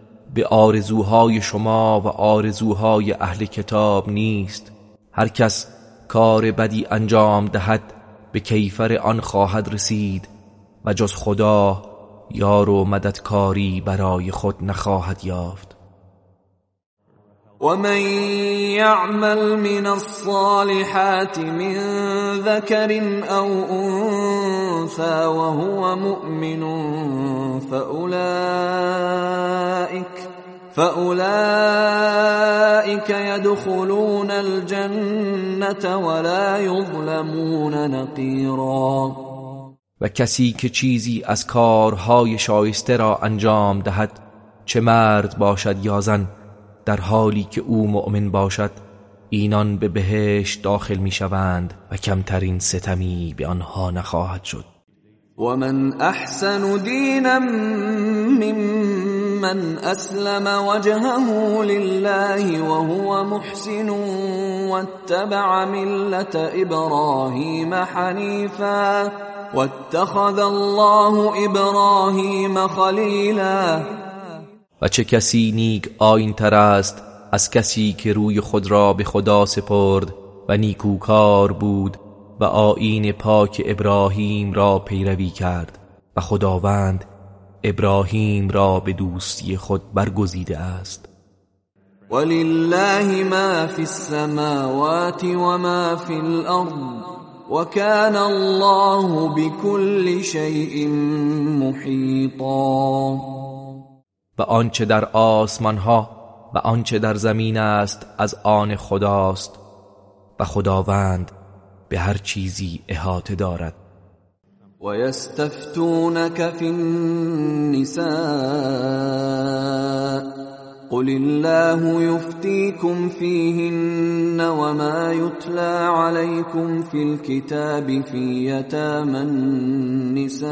به آرزوهای شما و آرزوهای اهل کتاب نیست. هر کس کار بدی انجام دهد به کیفر آن خواهد رسید و جز خدا یار و مددکاری برای خود نخواهد یافت. ومن يعمل من الصالحات من ذكر او انثى وهو مؤمن فاولئك فاولئك يدخلون الجنه ولا يظلمون نقيرا. و کسی که چیزی از کارهای شایسته را انجام دهد چه مرد باشد یا زن در حالی که او مؤمن باشد اینان به بهشت داخل می شوند و کمترین ستمی به آنها نخواهد شد. و من احسن دینا ممن اسلم وجهه لله وهو محسن واتبع ملت ابراهیم حنیفا واتخذ الله ابراهیم خلیلا و چه کسی نیک آین تر است از کسی که روی خود را به خدا سپرد و نیکوکار بود و آین پاک ابراهیم را پیروی کرد و خداوند ابراهیم را به دوستی خود برگزیده است. ولله ما فی السماوات و ما فی الارض وكان الله بكل شيء محیطا. و آنچه در آسمان ها و آنچه در زمین است از آن خداست و خداوند به هر چیزی احاطه دارد. و یستفتونک فی النساء قل الله يفتيكم فيهن وما يتلى عليكم في الكتاب في يتامى النساء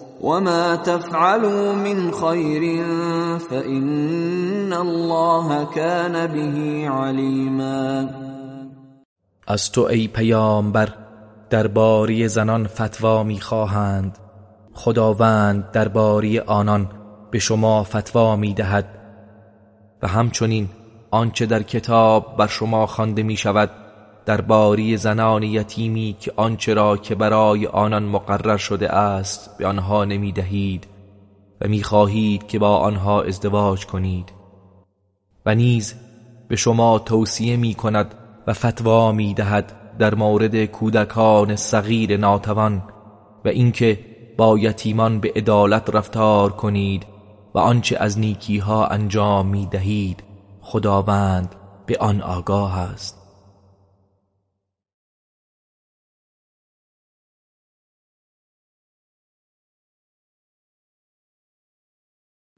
وما تفعلوا من خير فإن الله كان به عليما. از تو ای پیامبر درباره زنان فتوا می‌خواهند. خداوند درباره آنان به شما فتوا می‌دهد. و همچنین آنچه در کتاب بر شما خوانده می شود درباره زنان یتیمی که آنچه را که برای آنان مقرر شده است به آنها نمی دهید و می خواهید که با آنها ازدواج کنید و نیز به شما توصیه می کند و فتوا می دهد در مورد کودکان صغیر ناتوان و اینکه با یتیمان به عدالت رفتار کنید و آنچه از نیکی ها انجام می دهید خداوند به آن آگاه است.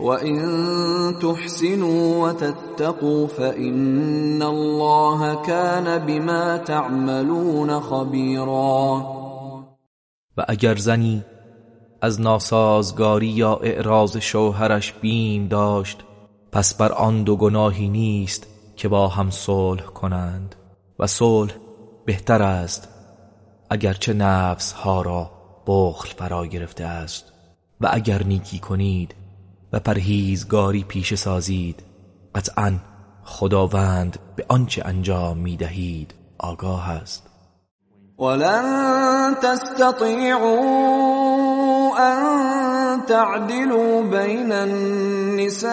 وإن تحسنوا وتتقوا فإن الله كان بما تعملون خبيرا. و اگر زنی از ناسازگاری یا اعراض شوهرش بیم داشت پس بر آن دو گناهی نیست که با هم صلح کنند. و صلح بهتر است اگرچه نفس ها را بخل فرا گرفته است. و اگر نیکی کنید و پرهیزگاری پیش سازید. قطعا خداوند به آنچه انجام می دهید آگاه است. ولن تستطيعوا أن تعدلوا بين النساء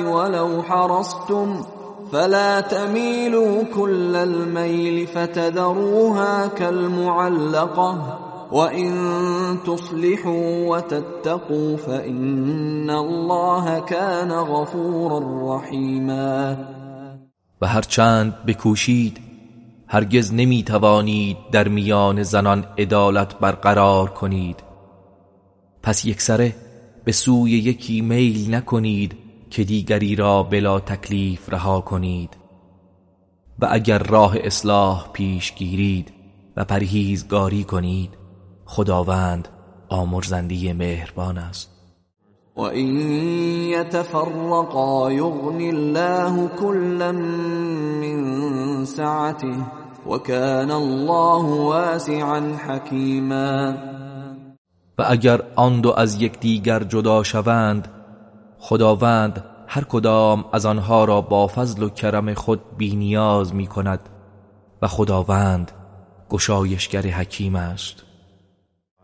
ولو حرصتم فلا تميلوا كل الميل فتذروها كالمعلقة وإن تصلحوا وتتقوا فإن الله كان غفورا رحيما. و هرچند بکوشید هرگز نمی توانید در میان زنان عدالت برقرار کنید. پس یکسره به سوی یکی میل نکنید که دیگری را بلا تکلیف رها کنید. و اگر راه اصلاح پیش گیرید و پرهیزگاری کنید خداوند آمرزندی مهربان است. و این یتفرقا یغنی الله کلا من سعته وكان الله واسعا حکیما و اگر آن دو از یکدیگر جدا شوند خداوند هر کدام از آنها را با فضل و کرم خود بینیاز می کند و خداوند گشایشگر حکیم است.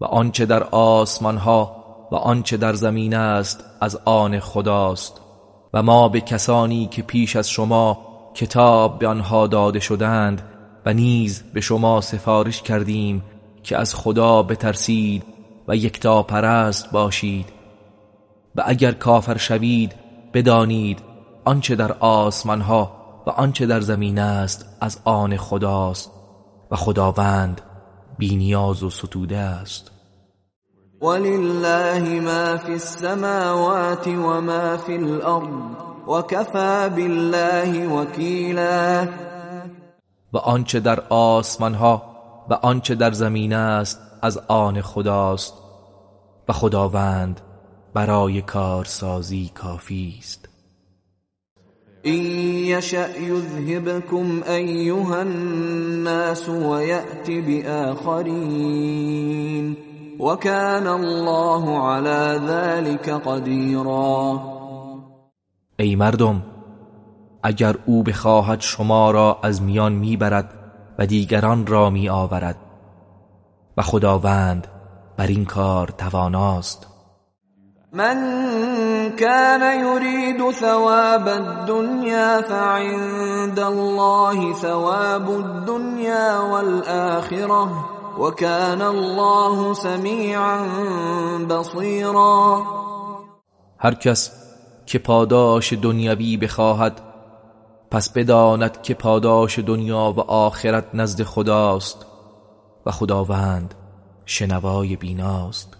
و آنچه در آسمان ها و آنچه در زمین است از آن خداست. و ما به کسانی که پیش از شما کتاب به آنها داده شدند و نیز به شما سفارش کردیم که از خدا بترسید و یکتا پرست باشید. و اگر کافر شوید بدانید آنچه در آسمان ها و آنچه در زمین است از آن خداست. و خداوند بینیاز و ستوده است. ولله ما في السماوات وما في الارض وكفى بالله وكيلا و آنچه در آسمان ها و آنچه در زمین است از آن خداست و خداوند برای کارسازی کافی است. این یشأ یذهبکم ایها الناس و یأتی بآخرین وكان الله على ذلك قدیرا ای مردم اگر او بخواهد شما را از میان می‌برد و دیگران را می آورد و خداوند بر این کار تواناست. من كان يريد ثواب الدنيا فعند الله ثواب الدنيا والآخرة وكان الله سمیعا بصیرا هر کس که پاداش دنیوی بخواهد پس بداند که پاداش دنیا و آخرت نزد خداست و خداوند شنوای بیناست.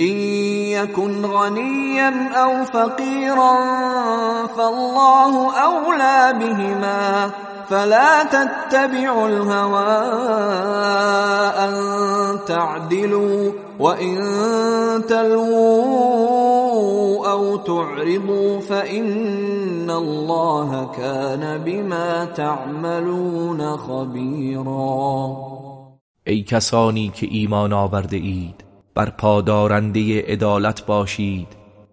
إن يكن غنيا أو فقيرا فالله أولى بهما فلا تتبعوا الهوى أن تعدلوا وإن تلووا أو تعرضوا فإن الله كان بما تعملون خبيرا. ای کسانی که ایمان آورده بر پادارنده عدالت باشید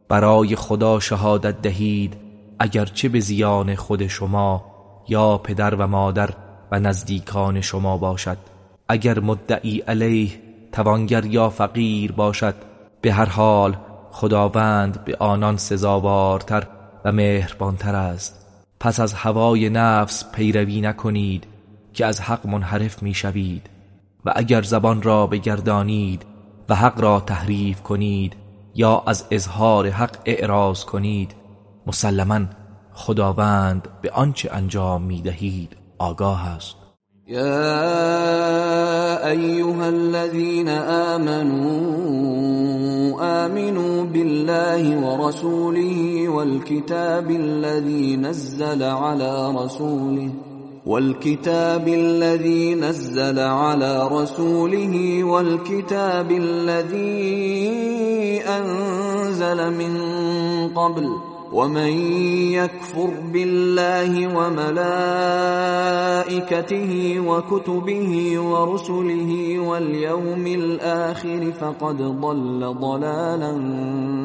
برای خدا شهادت دهید اگرچه به زیان خود شما یا پدر و مادر و نزدیکان شما باشد. اگر مدعی علیه توانگر یا فقیر باشد به هر حال خداوند به آنان سزاوارتر و مهربانتر است. پس از هوای نفس پیروی نکنید که از حق منحرف می‌شوید و اگر زبان را بگردانید و حق را تحریف کنید یا از اظهار حق اعراض کنید مسلما خداوند به آنچه انجام می‌دهید آگاه است. یا ایها الذين آمنوا آمنوا بالله ورسوله والكتاب الذي نزل على رسوله والكتاب الذي نزل على رسوله والكتاب الذي أنزل من قبل ومن يكفر بالله وملائكته وكتبه ورسله واليوم الآخر فقد ضل ضلالا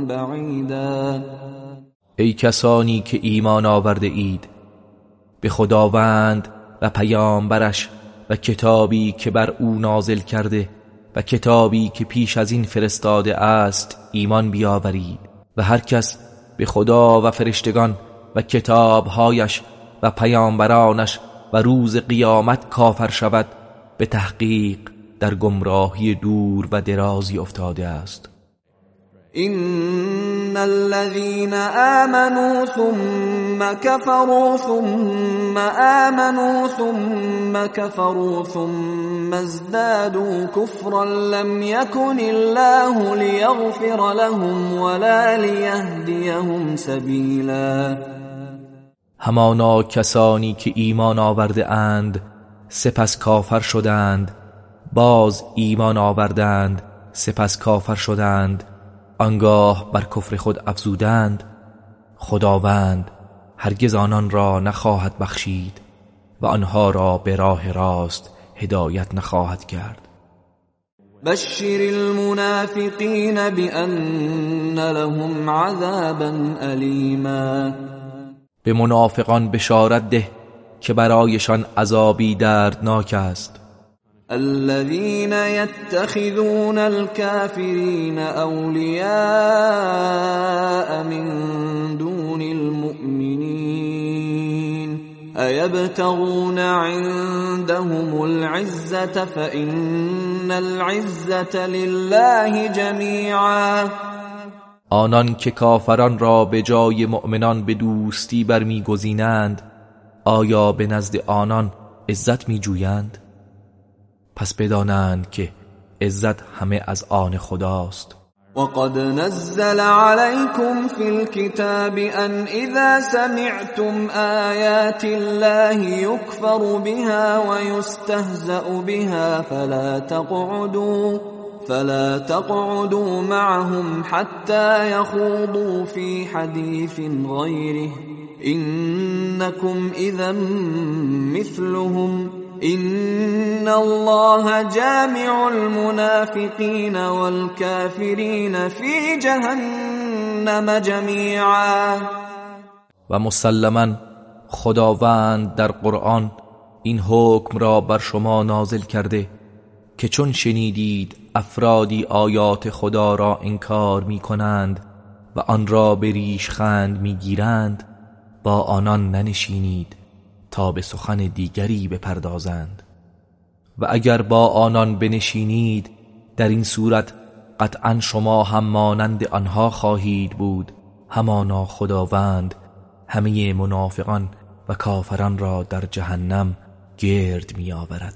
بعيدا. ای کسانی که ایمان آورده اید به خداوند و پیامبرش و کتابی که بر او نازل کرده و کتابی که پیش از این فرستاده است ایمان بیاورید و هر کس به خدا و فرشتگان و کتابهایش و پیامبرانش و روز قیامت کافر شود به تحقیق در گمراهی دور و درازی افتاده است. ان الذين آمنوا ثم كفروا ثم آمنوا ثم كفروا ثم ازدادوا كفرا لم يكن الله ليغفر لهم ولا ليهديهم سبيلا همانا کسانی که ایمان آورده اند سپس کافر شدند باز ایمان آوردند سپس کافر شدند آنگاه بر کفر خود افزودند خداوند هرگز آنان را نخواهد بخشید و آنها را به راه راست هدایت نخواهد کرد. بشر المنافقین بأن لهم عذابا الیما به منافقان بشارت ده که برایشان عذابی دردناک است. الذين يتخذون الكافرين اولياء من دون المؤمنين ايبتغون عندهم العزه فان العزه لله جميعا آنان که کافران را به جای مؤمنان به دوستی برمیگزینند آیا به نزد آنان عزت میجویند؟ پس بدانند که عزت همه از آن خداست. وقد نزل عليكم في الكتاب أن إذا سمعتم آيات الله يكفر بها ويستهزأ بها فلا تقعدوا فلا تقعدوا معهم حتى يخوضوا في حديث غيره. إنكم إذا مثلهم. ان الله جامع المنافقين والكافرين في جهنم جميعا. و مسلما خداوند در قرآن این حکم را بر شما نازل کرده که چون شنیدید افرادی آیات خدا را انکار می کنند و آن را به ریش خند می گیرند با آنان ننشینید. تا به سخن دیگری بپردازند. و اگر با آنان بنشینید در این صورت قطعا شما هم مانند آنها خواهید بود همانا خداوند همه منافقان و کافران را در جهنم گرد می آورد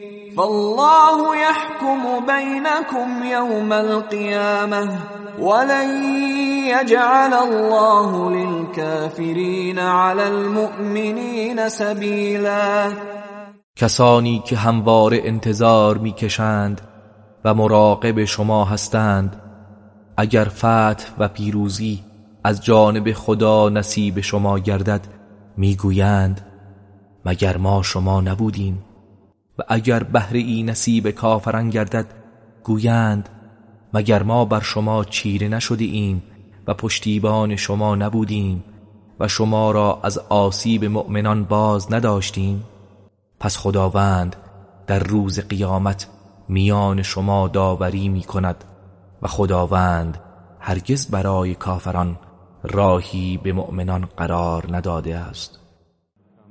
فالله يحكم بينكم يوم القيامة ولن يجعل الله للكافرين على المؤمنين سبيلا. کسانی که همواره انتظار می‌کشند و مراقب شما هستند اگر فتح و پیروزی از جانب خدا نصیب شما گردد می‌گویند مگر ما شما نبودیم؟ اگر بهره ای نصیب کافران گردد گویند مگر ما بر شما چیره نشده ایم و پشتیبان شما نبودیم و شما را از آسیب مؤمنان باز نداشتیم؟ پس خداوند در روز قیامت میان شما داوری می کند و خداوند هرگز برای کافران راهی به مؤمنان قرار نداده است.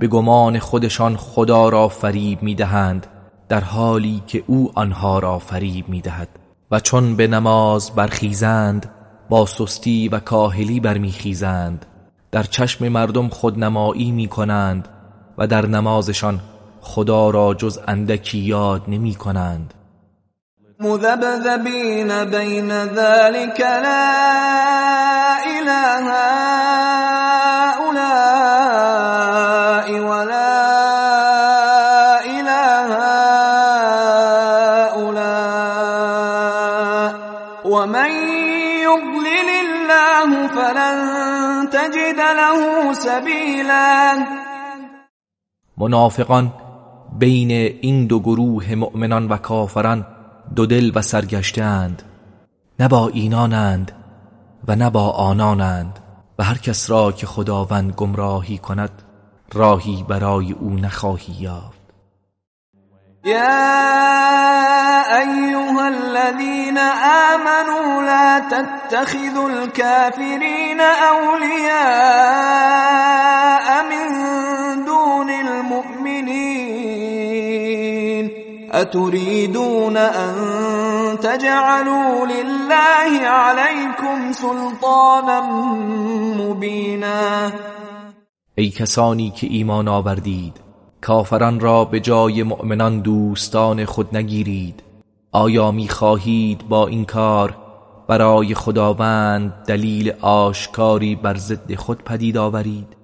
به گمان خودشان خدا را فریب می‌دهند در حالی که او آنها را فریب می‌دهد. و چون به نماز برخیزند با سستی و کاهلی برمیخیزند. در چشم مردم خودنمایی می کنند و در نمازشان خدا را جز اندکی یاد نمی کنند مذبذبین بین ذلك لا اله سبیلا. منافقان بین این دو گروه مؤمنان و کافران دو دل و سرگشتند. نه با اینانند و نه با آنانند. و هر کس را که خداوند گمراهی کند راهی برای او نخواهی یافت. يا أيها الذين آمنوا لا تتخذوا الكافرين أولياء من دون المؤمنين أتريدون أن تجعلوا لله عليكم سلطانا مبينا ای کسانی که ایمان آوردید کافران را به جای مؤمنان دوستان خود نگیرید. آیا می خواهید با این کار برای خداوند دلیل آشکاری بر ضد خود پدید آورید؟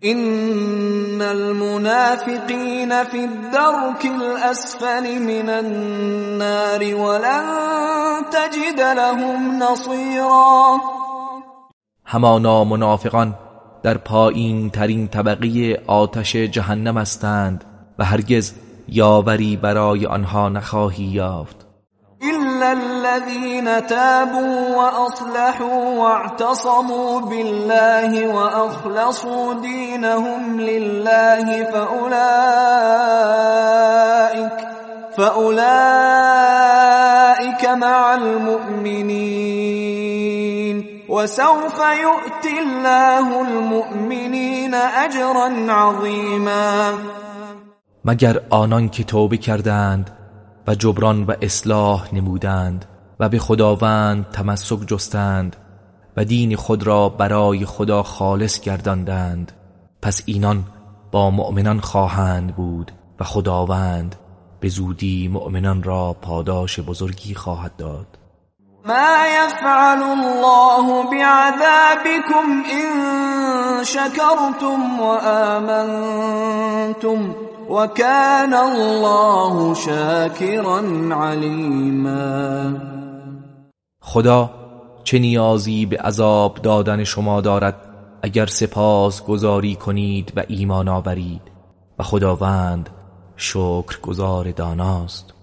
این المنافقین فی الدرک الاسفل من النار ولن تجد لهم نصیرا همانا منافقان در پایین ترین طبقه آتش جهنم هستند و هرگز یاوری برای آنها نخواهی یافت. الا الذين تابوا واصلحوا واعتصموا بالله واخلصوا دينهم لله فاولئك فاولئك مع المؤمنين. وسوف يؤتي الله المؤمنين اجرا عظیما مگر آنان که توبه کردند و جبران و اصلاح نمودند و به خداوند تمسک جستند و دین خود را برای خدا خالص گرداندند پس اینان با مؤمنان خواهند بود و خداوند به زودی مؤمنان را پاداش بزرگی خواهد داد. ما يفعل الله بعذابكم إن شكرتم وآمنتم وكان الله شاكرا عليما. خدا چه نیازی به عذاب دادن شما دارد اگر سپاس گذاری کنید و ایمان آورید. و خداوند شکر گذار داناست.